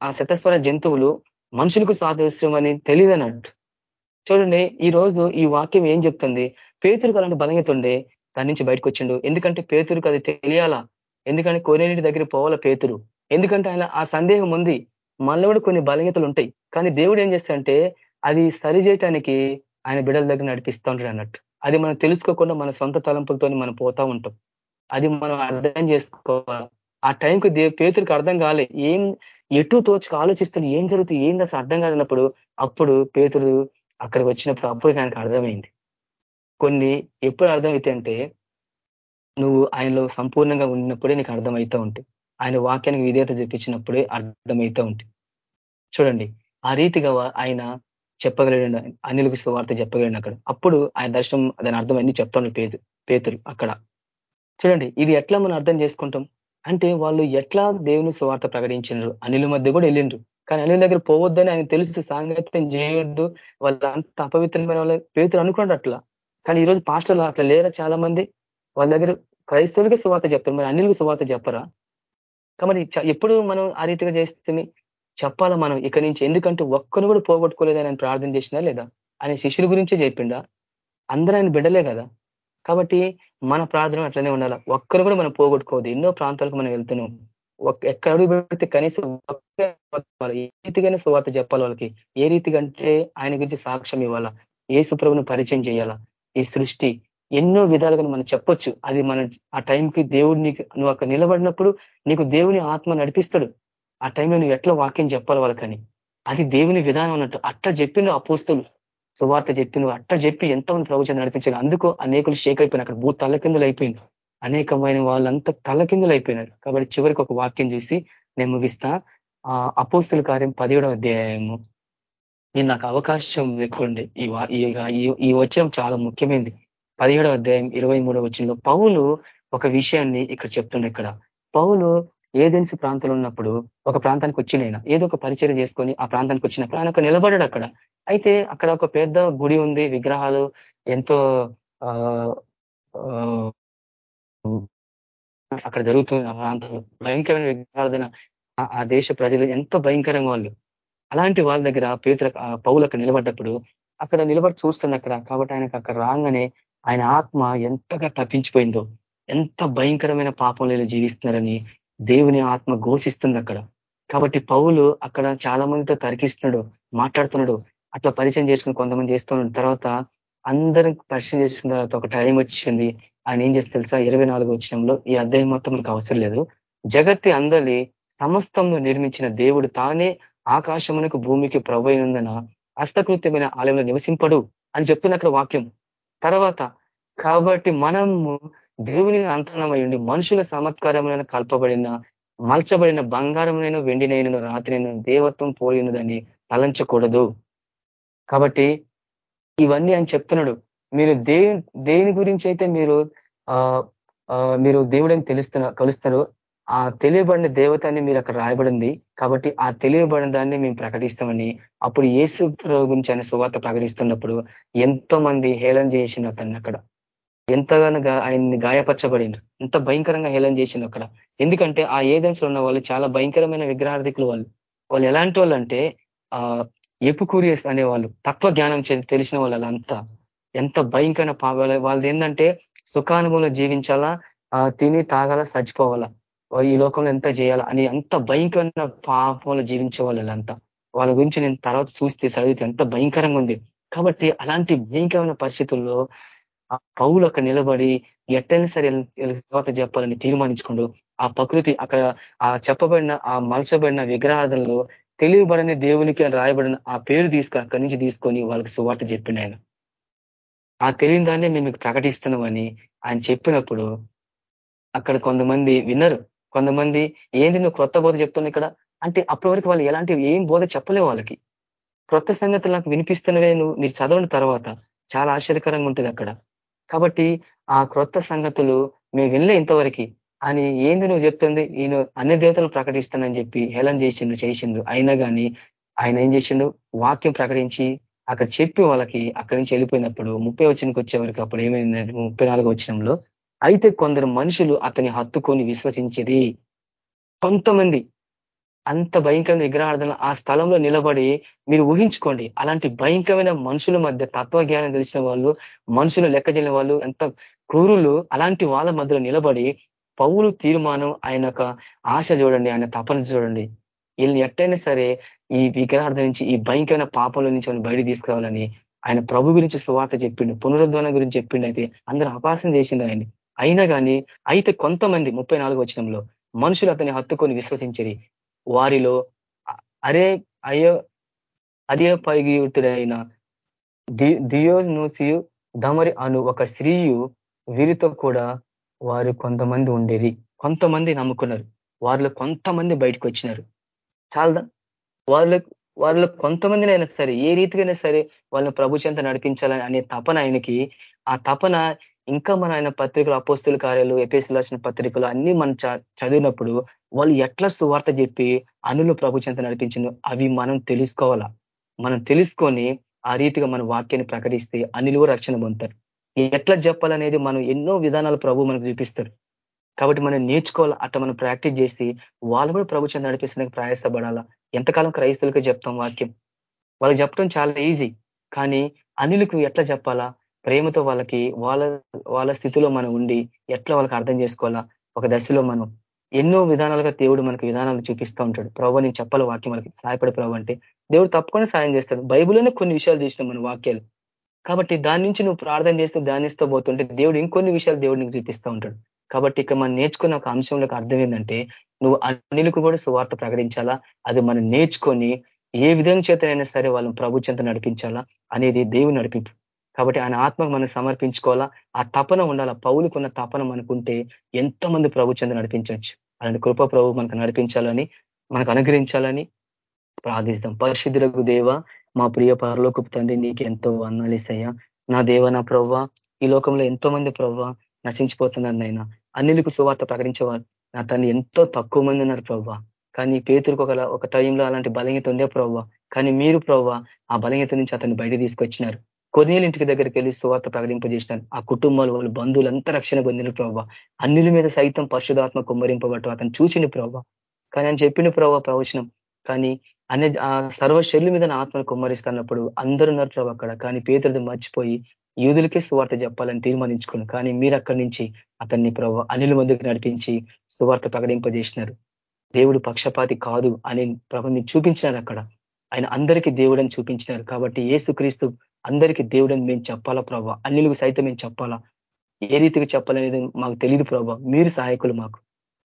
ఆ శతస్వర జంతువులు మనుషులకు సాదృశ్యం అని తెలియదు అన్నట్టు చూడండి ఈ రోజు ఈ వాక్యం ఏం చెప్తుంది? పేతురుకు అలాంటి బలహీత ఉండే దాని నుంచి బయటకు వచ్చిండు. ఎందుకంటే పేతురుకు అది తెలియాలా? ఎందుకంటే కోనేటి దగ్గర పోవాల పేతురు? ఎందుకంటే ఆయన ఆ సందేహం ఉంది. మనలో కూడా కొన్ని బలహీతలు ఉంటాయి. కానీ దేవుడు ఏం చేస్తాడంటే అది సరి చేయటానికి ఆయన బిడల దగ్గర నడిపిస్తూ ఉంటాడు అన్నట్టు. అది మనం తెలుసుకోకుండా మన సొంత తలంపులతో మనం పోతా ఉంటాం. అది మనం అర్థం చేసుకోవాలి. ఆ టైంకు పేతురికి అర్థం కాలే. ఏం ఎటు తోచుకు ఆలోచిస్తున్న ఏం జరుగుతుంది ఏం అసలు అర్థం కాదన్నప్పుడు అప్పుడు పేతుడు అక్కడికి వచ్చినప్పుడు అప్పుడు ఆయనకు అర్థమైంది. కొన్ని ఎప్పుడు అర్థమైతే అంటే నువ్వు ఆయనలో సంపూర్ణంగా ఉన్నప్పుడే నీకు అర్థమవుతూ ఉంటాయి. ఆయన వాక్యానికి విధేయత చూపించినప్పుడే అర్థమవుతూ ఉంటాయి. చూడండి ఆ రీతిగా ఆయన చెప్పగలిగిన అనిలకు వార్త చెప్పగలిగిన అక్కడ. అప్పుడు ఆయన దర్శనం దాని అర్థం అన్ని చెప్తాను పేరు పేతులు అక్కడ. చూడండి ఇది ఎట్లా మనం అర్థం చేసుకుంటాం? అంటే వాళ్ళు ఎట్లా దేవుని సువార్త ప్రకటించినారు? అనిల మధ్య కూడా వెళ్ళిండ్రు. కానీ అనిల దగ్గర పోవద్దని ఆయన తెలుసు సాంగత్యం చేయొద్దు. వాళ్ళంతా అపవిత్రమైన వాళ్ళ. పేతులు అనుకున్నాడు అట్లా. కానీ ఈరోజు పాస్టర్లు అట్లా లేరా చాలా మంది వాళ్ళ దగ్గర క్రైస్తవులకి సువార్త చెప్తారు. మరి అన్నిలకు సువార్త చెప్పరా? కాబట్టి ఎప్పుడు మనం ఆ రీతిగా చేస్తే చెప్పాలా మనం ఇక్కడి నుంచి? ఎందుకంటే ఒక్కరు కూడా పోగొట్టుకోలేదని ఆయన ప్రార్థన చేసినా లేదా? ఆయన శిష్యుల గురించే చెప్పిండా? అందరూ ఆయన బిడ్డలే కదా? కాబట్టి మన ప్రార్థన అట్లనే ఉండాలి? ఒక్కరు కూడా మనం పోగొట్టుకోవద్దు. ఎన్నో ప్రాంతాలకు మనం వెళ్తున్నాం. ఎక్కడ పెడితే కనీసం ఏ రీతిగానే సువార్త చెప్పాలి వాళ్ళకి? ఏ రీతిగా అంటే ఆయన గురించి సాక్ష్యం ఇవ్వాలా? ఏ సుప్రభుని పరిచయం చేయాలా? ఈ సృష్టి. ఎన్నో విధాలుగా మనం చెప్పొచ్చు. అది మన ఆ టైంకి దేవుడు నీకు నువ్వు అక్కడ నిలబడినప్పుడు నీకు దేవుని ఆత్మ నడిపిస్తాడు. ఆ టైంలో నువ్వు ఎట్లా వాక్యం చెప్పాలి వాళ్ళకని? అది దేవుని విధానం అన్నట్టు. అట్లా చెప్పిన అపోస్తులు. సువార్త చెప్పి నువ్వు అట్ట చెప్పి ఎంతమంది ప్రవచనం నడిపించాలి అందుకు అనేకులు షేక్ అయిపోయిన అక్కడ భూ తలకిందులు అయిపోయింది అనేకమైన వాళ్ళంతా తలకిందులు అయిపోయినారు. కాబట్టి చివరికి ఒక వాక్యం చూసి నేను ముగిస్తా. ఆ అపోస్తుల కార్యం పదిహేడవ అధ్యాయము. నేను నాకు అవకాశం ఎక్కువండి ఈ ఈ చాలా ముఖ్యమైనది పదిహేడవ అధ్యాయం ఇరవై మూడవ వచ్చంలో పౌలు ఒక విషయాన్ని ఇక్కడ చెప్తుండే ఇక్కడ. పౌలు ఏదెన్స్ ప్రాంతంలో ఉన్నప్పుడు ఒక ప్రాంతానికి వచ్చినైనా ఏదో ఒక పరిచయం చేసుకొని ఆ ప్రాంతానికి వచ్చినప్పుడు ఆయన నిలబడాడు అక్కడ. అయితే అక్కడ ఒక పెద్ద గుడి ఉంది విగ్రహాలు ఎంతో అక్కడ జరుగుతుంది ప్రాంతంలో భయంకరమైన విగ్రహాలు ఆ దేశ ప్రజలు ఎంతో భయంకరంగా వాళ్ళు. అలాంటి వాళ్ళ దగ్గర పేతుల పౌలు అక్కడ నిలబడ్డప్పుడు అక్కడ నిలబడి చూస్తుంది అక్కడ కాబట్టి ఆయనకు అక్కడ రాగానే ఆయన ఆత్మ ఎంతగా తప్పించిపోయిందో ఎంత భయంకరమైన పాపంలో జీవిస్తున్నారని దేవుని ఆత్మ ఘోషిస్తుంది అక్కడ. కాబట్టి పౌలు అక్కడ చాలా మందితో తరికిస్తున్నాడు మాట్లాడుతున్నాడు అట్లా పరిచయం చేసుకుని కొంతమంది చేస్తున్నాడు తర్వాత అందరం పరిచయం చేసిన తర్వాత ఒక టైం వచ్చింది. ఆయన ఏం చేస్తే తెలుసా? ఇరవై నాలుగు వచ్చినంలో ఈ అధ్యాయం మొత్తం మనకు అవసరం లేదు. జగత్తి అందరి సమస్తంలో నిర్మించిన దేవుడు తానే ఆకాశమునకు భూమికి ప్రభు అయినందున హస్తకృత్యమైన ఆలయంలో నివసింపడు అని చెప్తున్న అక్కడ వాక్యం. తర్వాత కాబట్టి మనము దేవుని అంతనమయ్యండి మనుషుల సమత్కారములను కల్పబడిన మల్చబడిన బంగారమునైన వెండినైన రాత్రినైనా దేవత్వం పోయినదని తలంచకూడదు. కాబట్టి ఇవన్నీ అని చెప్తున్నాడు. మీరు దేవు దేని గురించి అయితే మీరు మీరు దేవుడని తెలుస్తున్న కలుస్తారు ఆ తెలియబడిన దేవతని మీరు అక్కడ రాయబడింది. కాబట్టి ఆ తెలియబడిన దాన్ని మేము ప్రకటిస్తామని అప్పుడు ఏసు గురించి ఆయన సువార్త ప్రకటిస్తున్నప్పుడు ఎంతో మంది హేళన చేసిన అతన్ని అక్కడ. ఎంతగానో ఆయన్ని గాయపరచబడిండ్రు ఎంత భయంకరంగా హేళన చేసిండు అక్కడ. ఎందుకంటే ఆ ఏదెన్స్లో ఉన్న వాళ్ళు చాలా భయంకరమైన విగ్రహార్థికులు వాళ్ళు. వాళ్ళు ఎలాంటి వాళ్ళు అంటే ఆ ఎపుకూరియస్ అనేవాళ్ళు. తత్వ జ్ఞానం తెలిసిన వాళ్ళు అంతా. ఎంత భయంకరమైన వాళ్ళది ఏంటంటే సుఖానుభవంలో జీవించాలా తిని తాగాల చచ్చిపోవాలా. ఈ లోకంలో ఎంత చేయాలా అని అంత భయంకరమైన పాపంలో జీవించే వాళ్ళంతా వాళ్ళ గురించి నేను తర్వాత చూస్తే చదివితే ఎంత భయంకరంగా ఉంది. కాబట్టి అలాంటి భయంకరమైన పరిస్థితుల్లో ఆ పౌలు అక్కడ నిలబడి ఎట్టైనా సరే తర్వాత చెప్పాలని తీర్మానించుకుంటూ ఆ ప్రకృతి అక్కడ ఆ చెప్పబడిన ఆ మలచబడిన విగ్రహాలలో తెలియబడని దేవునికి రాయబడిన ఆ పేరు తీసుకు అక్కడి నుంచి తీసుకొని వాళ్ళకి సువార్త చెప్పిండు ఆయన. ఆ తెలియని దాన్ని మేము ప్రకటిస్తున్నామని ఆయన చెప్పినప్పుడు అక్కడ కొంతమంది విన్నారు. కొంతమంది ఏంటి నువ్వు క్రొత్త బోధ చెప్తున్నా ఇక్కడ? అంటే అప్పటి వరకు వాళ్ళు ఎలాంటి ఏం బోధ చెప్పలేవు వాళ్ళకి. క్రొత్త సంగతులు నాకు వినిపిస్తున్నవే నువ్వు మీరు చదవని తర్వాత. చాలా ఆశ్చర్యకరంగా ఉంటుంది అక్కడ. కాబట్టి ఆ క్రొత్త సంగతులు మేము వెళ్ళే ఇంతవరకు. అని ఏంది నువ్వు చెప్తుంది? నేను అన్ని దేవతలు ప్రకటిస్తానని చెప్పి హేళన చేసిండు చేసిండు అయినా కానీ ఆయన ఏం చేసిండు? వాక్యం ప్రకటించి అక్కడ చెప్పి వాళ్ళకి అక్కడి నుంచి వెళ్ళిపోయినప్పుడు ముప్పై వచ్చినకి వచ్చే వరకు అప్పుడు ఏమైంది? ముప్పై నాలుగు వచ్చినంలో అయితే కొందరు మనుషులు అతని హత్తుకొని విశ్వసించేది కొంతమంది అంత భయంకరమైన విగ్రహార్థన ఆ స్థలంలో నిలబడి మీరు ఊహించుకోండి అలాంటి భయంకరమైన మనుషుల మధ్య తత్వజ్ఞానం తెలిసిన వాళ్ళు మనుషులు లెక్క వాళ్ళు ఎంత క్రూరులు అలాంటి వాళ్ళ మధ్యలో నిలబడి పౌరు తీర్మానం ఆయన ఆశ చూడండి ఆయన తపన చూడండి. వీళ్ళని ఎట్టయినా సరే ఈ విగ్రహార్థం నుంచి ఈ భయంకరమైన పాపంలో నుంచి బయట తీసుకురావాలని ఆయన ప్రభు గురించి సువార్త చెప్పిండు పునరుద్ధరణ గురించి చెప్పిండు అయితే అందరూ అపాసన చేసిండు ఆయన్ని అయినా కానీ అయితే కొంతమంది ముప్పై నాలుగు వచనంలో మనుషులు అతని హత్తుకొని విశ్వసించరి. వారిలో అరే అయో అదే పైగియుతుడైన దియోనూసియు దమరి అను ఒక స్త్రీయు వీరితో కూడా వారు కొంతమంది ఉండేది కొంతమంది నమ్ముకున్నారు. వారిలో కొంతమంది బయటకు వచ్చినారు. చాలదా? వాళ్ళ వాళ్ళ కొంతమందినైనా సరే ఏ రీతికైనా సరే వాళ్ళని ప్రభు చెంత నడిపించాలని అనే తపన ఆయనకి ఆ తపన ఇంకా మన ఆయన పత్రికలు అపోస్తుల కార్యాలు ఎపిఎస్లు రాసిన పత్రికలు అన్ని మనం చదివినప్పుడు వాళ్ళు ఎట్లా సువార్త చెప్పి అనులు ప్రభు చెంత నడిపించిందో అవి మనం తెలుసుకోవాలా. మనం తెలుసుకొని ఆ రీతిగా మన వాక్యాన్ని ప్రకటిస్తే అనిలు రక్షణ పొందుతారు. ఎట్లా చెప్పాలనేది మనం ఎన్నో విధానాలు ప్రభు మనకు చూపిస్తారు. కాబట్టి మనం నేర్చుకోవాలి అట్లా మనం ప్రాక్టీస్ చేసి వాళ్ళు కూడా ప్రభు చెంత నడిపిస్తానికి ప్రయాసపడాలా? ఎంతకాలం క్రైస్తులకు చెప్తాం వాక్యం? వాళ్ళకి చెప్పడం చాలా ఈజీ. కానీ అనిలకు ఎట్లా చెప్పాలా? ప్రేమతో వాళ్ళకి వాళ్ళ వాళ్ళ స్థితిలో మనం ఉండి ఎట్లా వాళ్ళకి అర్థం చేసుకోవాలా? ఒక దశలో మనం ఎన్నో విధానాలుగా దేవుడు మనకి విధానాలు చూపిస్తూ ఉంటాడు. ప్రభు నేను చెప్పాలి వాక్యం మనకి సహాయపడే ప్రభు అంటే దేవుడు తప్పకుండా సాయం చేస్తాడు. బైబుల్లోనే కొన్ని విషయాలు చూసినాం మన వాక్యాలు. కాబట్టి దాని నుంచి నువ్వు ప్రార్థన చేస్తూ ధ్యానిస్తూ పోతుంటే దేవుడు ఇంకొన్ని విషయాలు దేవుడు నీకు చూపిస్తూ ఉంటాడు. కాబట్టి ఇక్కడ మనం నేర్చుకున్న ఒక అంశంలోకి అర్థం ఏంటంటే నువ్వు అన్నిలకు కూడా సువార్త ప్రకటించాలా? అది మనం నేర్చుకొని ఏ విధంగా చేతనైనా సరే వాళ్ళని ప్రభు చెంత నడిపించాలా? అనేది దేవుడు నడిపింపు. కాబట్టి ఆయన ఆత్మకు మనం సమర్పించుకోవాలా? ఆ తపన ఉండాలా? పౌలుకున్న తపన మనకుంటే ఎంతో మంది ప్రభు చెంద నడిపించవచ్చు? అలాంటి కృప ప్రభు మనకు నడిపించాలని మనకు అనుగ్రహించాలని ప్రార్థిస్తాం. పరిశుద్ధులకు దేవ మా ప్రియ పరలోకి తండ్రి నీకు ఎంతో అన్నాలిసయ్యా నా దేవ నా ప్రవ్వ ఈ లోకంలో ఎంతో మంది ప్రవ్వ నశించిపోతున్నారు నాయన. అన్నిలకు సువార్త ప్రకటించేవారు. నా తను ఎంతో తక్కువ మంది ఉన్నారు ప్రవ్వ. కానీ పేతురికి ఒక ఒక టైంలో అలాంటి బలహీత ఉండే ప్రవ్వ. కానీ మీరు ప్రవ్వ ఆ బలహీత నుంచి అతన్ని బయట తీసుకొచ్చినారు. కొన్నేళ్ళ ఇంటికి దగ్గరికి వెళ్ళి సువార్త ప్రకటింపజేసినాను. ఆ కుటుంబాలు వాళ్ళ బంధువులంతా రక్షణ పొందిన ప్రభావ అన్నిల మీద సైతం పరిశుధాత్మ కుమ్మరింపబట్టు అతను చూసిన ప్రభావ కానీ ఆయన చెప్పిన ప్రభావ ప్రవచనం కానీ అనే ఆ సర్వ శైలి మీద ఆత్మను కుమ్మరిస్తున్నప్పుడు అందరూ ఉన్నారు ప్రభు అక్కడ. కానీ పేదలది మర్చిపోయి యూదులకే సువార్త చెప్పాలని తీర్మానించుకుని కానీ మీరు అక్కడి నుంచి అతన్ని ప్రభు అనిల ముందుకు నడిపించి సువార్త ప్రకటింపజేసినారు. దేవుడు పక్షపాతి కాదు అని ప్రభు మీరు చూపించినారు అక్కడ ఆయన అందరికీ దేవుడని చూపించినారు. కాబట్టి ఏసుక్రీస్తు అందరికీ దేవుడని మేము చెప్పాలా ప్రభావ అన్నిలకు సైతం మేము చెప్పాలా? ఏ రీతికి చెప్పాలనేది మాకు తెలియదు ప్రభావ మీరు సహాయకులు మాకు.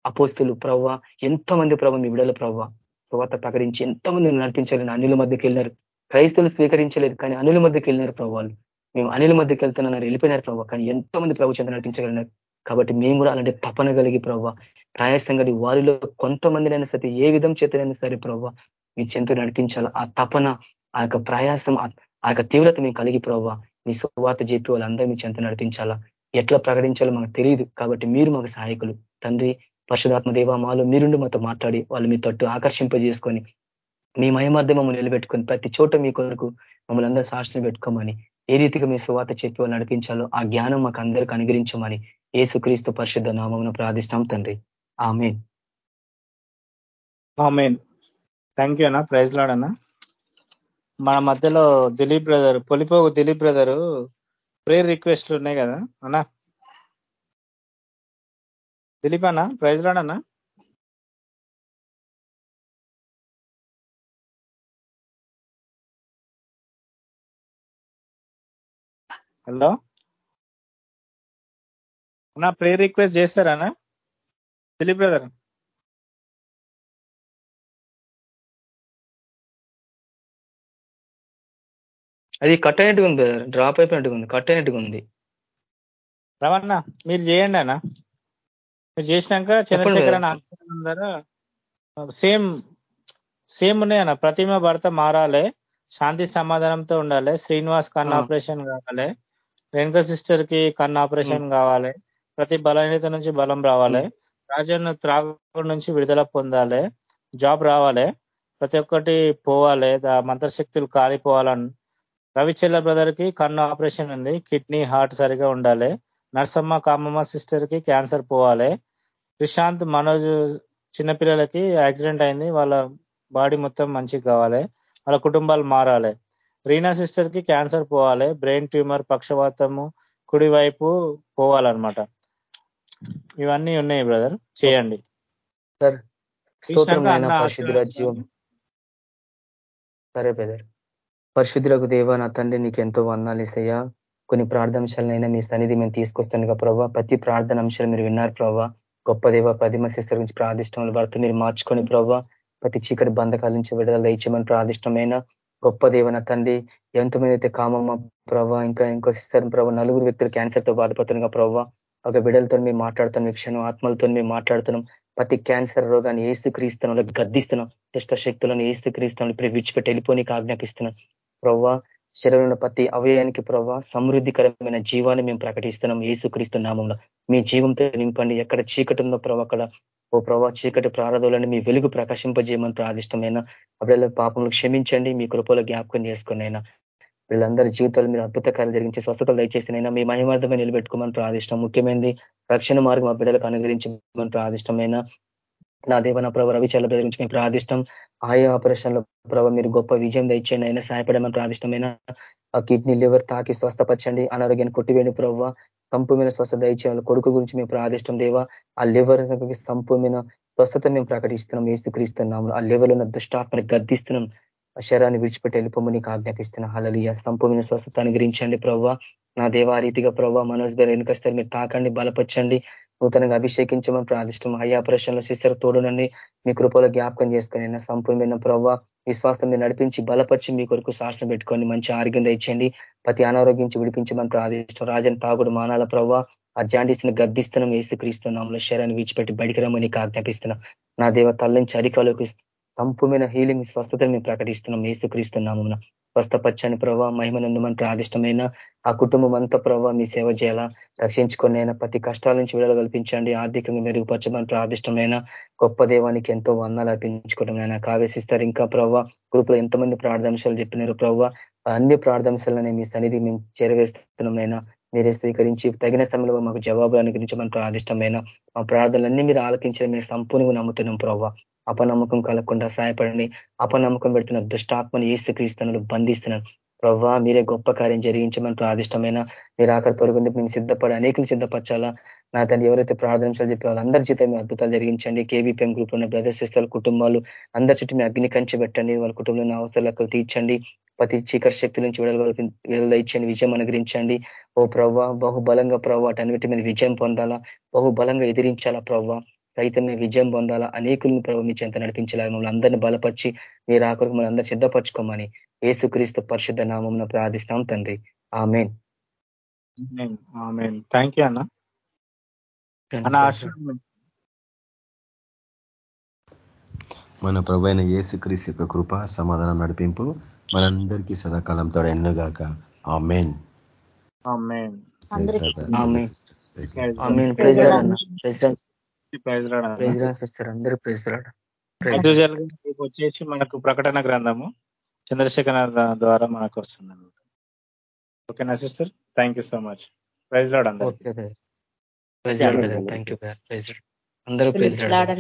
అపోస్తులు ప్రవ్వ ఎంతమంది ప్రభావ మీ విడల ప్రవ్వ సువార్త ప్రకటించి ఎంతమంది నడిపించలేని అన్నిల మధ్యకి వెళ్ళినారు. క్రైస్తవులు స్వీకరించలేదు కానీ అనుల మధ్యకి వెళ్ళినారు ప్రభావాలు మేము అనిల మధ్యకి వెళ్తున్నారు వెళ్ళిపోయినారు ప్రభావ కానీ ఎంతమంది ప్రభు చెంత నడిపించగలిగినారు? కాబట్టి మేము కూడా అలాంటి తపన కలిగి ప్రభావ ప్రయాసం వారిలో కొంతమందినైనా సరే ఏ విధం చేతనైనా సరే ప్రభావ మీ చెంత నడిపించాలి? ఆ తపన ఆ యొక్క ప్రయాసం ఆ యొక్క తీవ్రత మేము కలిగి ప్రభావ మీ సువార్త చెప్పి వాళ్ళందరూ మీ చెంత నడిపించాలా? ఎట్లా ప్రకటించాలో మాకు తెలియదు కాబట్టి మీరు మాకు సహాయకులు. తండ్రి పరశురాత్మ దేవ మాలో మీరుండి మాతో మాట్లాడి వాళ్ళు మీ తట్టు ఆకర్షింపజేసుకొని మీ మయమార్థం మమ్మల్ని నిలబెట్టుకొని ప్రతి చోట మీ కొరకు మమ్మల్ని అందరూ సాక్షిని పెట్టుకోమని ఏ రీతిగా మీ సువాత చెప్పి వాళ్ళు నడిపించాలో ఆ జ్ఞానం మాకు అందరికి అనుగ్రహించమని ఏసుక్రీస్తు పరిశుద్ధ నామం ప్రార్థిస్తాం తండ్రి. ఆమెన్. ఆమెన్. థ్యాంక్ యూ అన్న. ప్రైజ్ లాడన్నా మన మధ్యలో Dilip brother Polipogu Dilip brother prayer రిక్వెస్ట్లు ఉన్నాయి కదా? అన్నా? దిలీప్ అన్న? ప్రైజ్ రాడన్నా హలో? అన్నా ప్రేయర్ రిక్వెస్ట్ చేస్తారా దిలీప్ బ్రదర్? అది కట్ అయినట్టుగా ఉంది డ్రాప్ అయిపోయినట్టుగా ఉంది కట్ అయినట్టుగా ఉంది. రవణ మీరు చేయండి అన్న. మీరు చేసినాక చంద్రశేఖర్ అందరూ సేమ్ సేమ్ ఉన్నాయన్న ప్రతిమ భర్త మారాలి శాంతి సమాధానంతో ఉండాలి శ్రీనివాస్ కన్ను ఆపరేషన్ కావాలి రేణుక సిస్టర్కి కన్ను ఆపరేషన్ కావాలి ప్రతి బలహీనత నుంచి బలం రావాలి రాజన్న త్రాగుడు నుంచి విడుదల పొందాలి జాబ్ రావాలి ప్రతి ఒక్కటి పోవాలి మంత్రశక్తులు కాలిపోవాలని రవిచెల్ల బ్రదర్కి కన్ను ఆపరేషన్ ఉంది. కిడ్నీ హార్ట్ సరిగా ఉండాలి. నర్సమ్మ కామమ్మ సిస్టర్కి క్యాన్సర్ పోవాలి. ప్రశాంత్ మనోజ్ చిన్నపిల్లలకి యాక్సిడెంట్ అయింది. వాళ్ళ బాడీ మొత్తం మంచిగా కావాలి. వాళ్ళ కుటుంబాలు మారాలి. రీనా సిస్టర్కి క్యాన్సర్ పోవాలి. బ్రెయిన్ ట్యూమర్ పక్షవాతము కుడివైపు పోవాలన్నమాట. ఇవన్నీ ఉన్నాయి బ్రదర్. చేయండి. సరే బ్రదర్. పరిశుద్ధులకు దేవ నా తండ్రి నీకు ఎంతో వందాలు ఇసయ్యా కొన్ని ప్రార్థనాంశాలనైనా మీ సన్నిధి మేము తీసుకొస్తానుగా ప్రభావ ప్రతి ప్రార్థన అంశాలు మీరు విన్నారు ప్రభావ గొప్ప దేవ ప్రతిమ శిస్తర గురించి ప్రార్థిష్టం వారితో మీరు మార్చుకొని ప్రభావ ప్రతి చీకటి బంధకాల నుంచి విడుదల దయచేయమని ప్రార్థిష్టమైన గొప్ప దేవన తండ్రి ఎంతమంది అయితే కామమ్మ ప్రభావ ఇంకా ఇంకో సిస్టర్ ప్రభావ నలుగురు వ్యక్తులు క్యాన్సర్తో బాధపడుతున్నా ప్రభావ ఒక బిడలతో మేము మాట్లాడుతున్నాం విషయం ఆత్మలతో మేము మాట్లాడుతున్నాం. ప్రతి క్యాన్సర్ రోగాన్ని ఏసు క్రీస్తున్నా గద్దిస్తున్నాం. దుష్ట శక్తులను ఏసు క్రీస్తున్నా ఇప్పుడు విడిచిపెట్టి వెళ్ళిపోయి ఆజ్ఞాపిస్తున్నాం. ప్రవ్వా శరీరంలో ప్రతి అవయానికి ప్రభావ సమృద్ధికరమైన జీవాన్ని మేము ప్రకటిస్తున్నాం ఏసు క్రీస్తు నామంలో. మీ జీవంతో నింపండి. ఎక్కడ చీకటి ఉందో ప్రభావ అక్కడ ఓ ప్రభా చీకటి ప్రారంభంలో మీ వెలుగు ప్రకాశింపజేయమని ప్రాదిష్టమైన అప్పుడల్లా పాపంలో క్షమించండి. మీ కృపలో జ్ఞాపకం చేసుకునైనా వీళ్ళందరి జీవితాలు మీరు అద్భుతకాలు జరిగించి స్వస్థతలు దయచేసినైనా మీ మహిమార్థమే నిలబెట్టుకోమని ప్రాదిష్టం ముఖ్యమైనది రక్షణ మార్గం ఆ బిడ్డలకు అనుగ్రహించమని ప్రాదిష్టమైన నా దేవ నా ప్రభావ రవిచల్ల గురించి మేము ప్రాదిష్టం ఆయా ఆపరేషన్లో ప్రభావ మీరు గొప్ప విజయం తెచ్చండి అయినా సహాయపడమని ప్రాదిష్టమైన ఆ కిడ్నీ లివర్ తాకి స్వస్థపరచండి. అనారోగ్యాన్ని కొట్టివేయండి ప్రభావ సంపూమైన స్వస్థ దయచేయాలి కొడుకు గురించి మేము ప్రార్థిష్టం దేవా. ఆ లివర్ సంపూమైన స్వస్థత మేము ప్రకటిస్తున్నాం. ఏసుక్రీస్తున్నాము ఆ లెవెల్ ఉన్న దుష్టాత్మని గద్దిస్తున్నాం. శరాన్ని విడిచిపెట్టి వెళ్ళిపోమని నీకు ఆజ్ఞాపిస్తున్నాం. హలలియ సంపూమైన స్వస్థత అనుగ్రహించండి ప్రవ్వ నా దేవా రీతిగా ప్రవ్వ మనోజ్ గారు వెనుకొస్తారు మీరు తాకండి బలపరచండి. నూతనంగా అభిషేకించమని ప్రార్థిష్టం అయ్యా ప్రశ్నలో శిస్తరు తోడునని మీ కృపలో జ్ఞాపకం చేసుకుని సంపూర్ణమైన ప్రవ్వ విశ్వాసం మీరు నడిపించి బలపరిచి మీ కొరకు శాసనం పెట్టుకొని మంచి ఆరోగ్యం తెచ్చండి ప్రతి అనారోగ్యించి విడిపించమని ప్రార్థిష్టం రాజన్ తాగుడు మానాల ప్రవ్వ ఆ జాండీస్ని గర్భిస్తున్నాం వేసుక్రీస్తున్నాంలో శరీరాన్ని విడిచిపెట్టి బయటికి రమ్మని ఆజ్ఞాపిస్తున్నాం. నా దేవ తల్లించి అధికారులకు సంపూర్ణమైన హీలింగ్ స్వస్థతను మేము ప్రకటిస్తున్నాం. వేసుక్రీస్తున్నాము స్వస్థపచ్చని ప్రభావ మహిమనందమని ప్రాదిష్టమైన ఆ కుటుంబం అంతా ప్రభావ మీ సేవ చేయాలా? రక్షించుకొని అయినా ప్రతి కష్టాల నుంచి విడుదల కల్పించండి. ఆర్థికంగా మెరుగుపరచమని ప్రాదిష్టమైన గొప్ప దేవానికి ఎంతో వందాలు అర్పించుకోవడం అయినా కావేశిస్తారు ఇంకా ప్రభావ గ్రూప్ ఎంతమంది ప్రార్థాంశాలు చెప్పినారు ప్రభావ అన్ని ప్రార్థాంశాలని మీ సన్నిధి మేము చేరవేస్తున్నామైనా మీరే స్వీకరించి తగిన సమయంలో మాకు జవాబులు అనుగ్రహించమని ప్రాదిష్టమైన మా ప్రార్థనలన్నీ మీరు ఆలకించడం మేము సంపూర్ణంగా నమ్ముతున్నాం ప్రభావ అపనమ్మకం కలగకుండా సహాయపడండి. అపనమ్మకం పెడుతున్న దుష్టాత్మను ఏసు క్రీస్తులను బంధిస్తున్నాను. ప్రవ్వా మీరే గొప్ప కార్యం జరిగించమని ప్రాదిష్టమైన మీరు ఆఖరి తొలగింది మేము సిద్ధపడి అనేకలు సిద్ధపరచాలా? నా తండ్రి ఎవరైతే ప్రార్థనలు చెప్పి వాళ్ళందరి చేత మీ అద్భుతాలు జరిగించండి. కేవీపీఎం గ్రూప్ ఉన్న బ్రదర్స్ ఇస్తారు కుటుంబాలు అందరి చుట్టూ మీ అగ్ని కంచి పెట్టండి. వాళ్ళ కుటుంబంలో అవసరాలకు తీర్చండి. ప్రతి చీకటి శక్తి నుంచి విడుదల విడుదల ఇచ్చండి విజయం అనుగ్రహించండి. ఓ ప్రవ్వ బహుబలంగా ప్రవ్వ అటన్నిటి మీద విజయం పొందాలా? బహుబలంగా ఎదిరించాలా ప్రవ్వ? సైతం విజయం పొందాలా? అనేకులను ప్రభు మీ చెంత నడిపించాలా మమ్మల్ని అందరినీ బలపరిచి మీరు ఆఖరికి మమ్మల్ని అందరూ సిద్ధపరచుకోమని ఏసుక్రీస్తు పరిశుద్ధ నామం ప్రార్థిస్తాం తండ్రి. ఆమెన్. థ్యాంక్ యూ అన్న. అన్న మన ప్రభు అయిన యేసుక్రీస్తు యొక్క కృప సమాధానం నడిపింపు మనందరికీ సదాకాలం తోడ ఎన్నుగాక. ఆ మెయిన్ వచ్చేసి మనకు ప్రకటన గ్రంథము చంద్రశేఖర ద్వారా మనకు వస్తుంది అనమాట ఓకేనా sister? Thank you so much praise lord అందరూ థ్యాంక్ యూ అందరూ ప్రైజ్ ప్రైజ్ లాడ్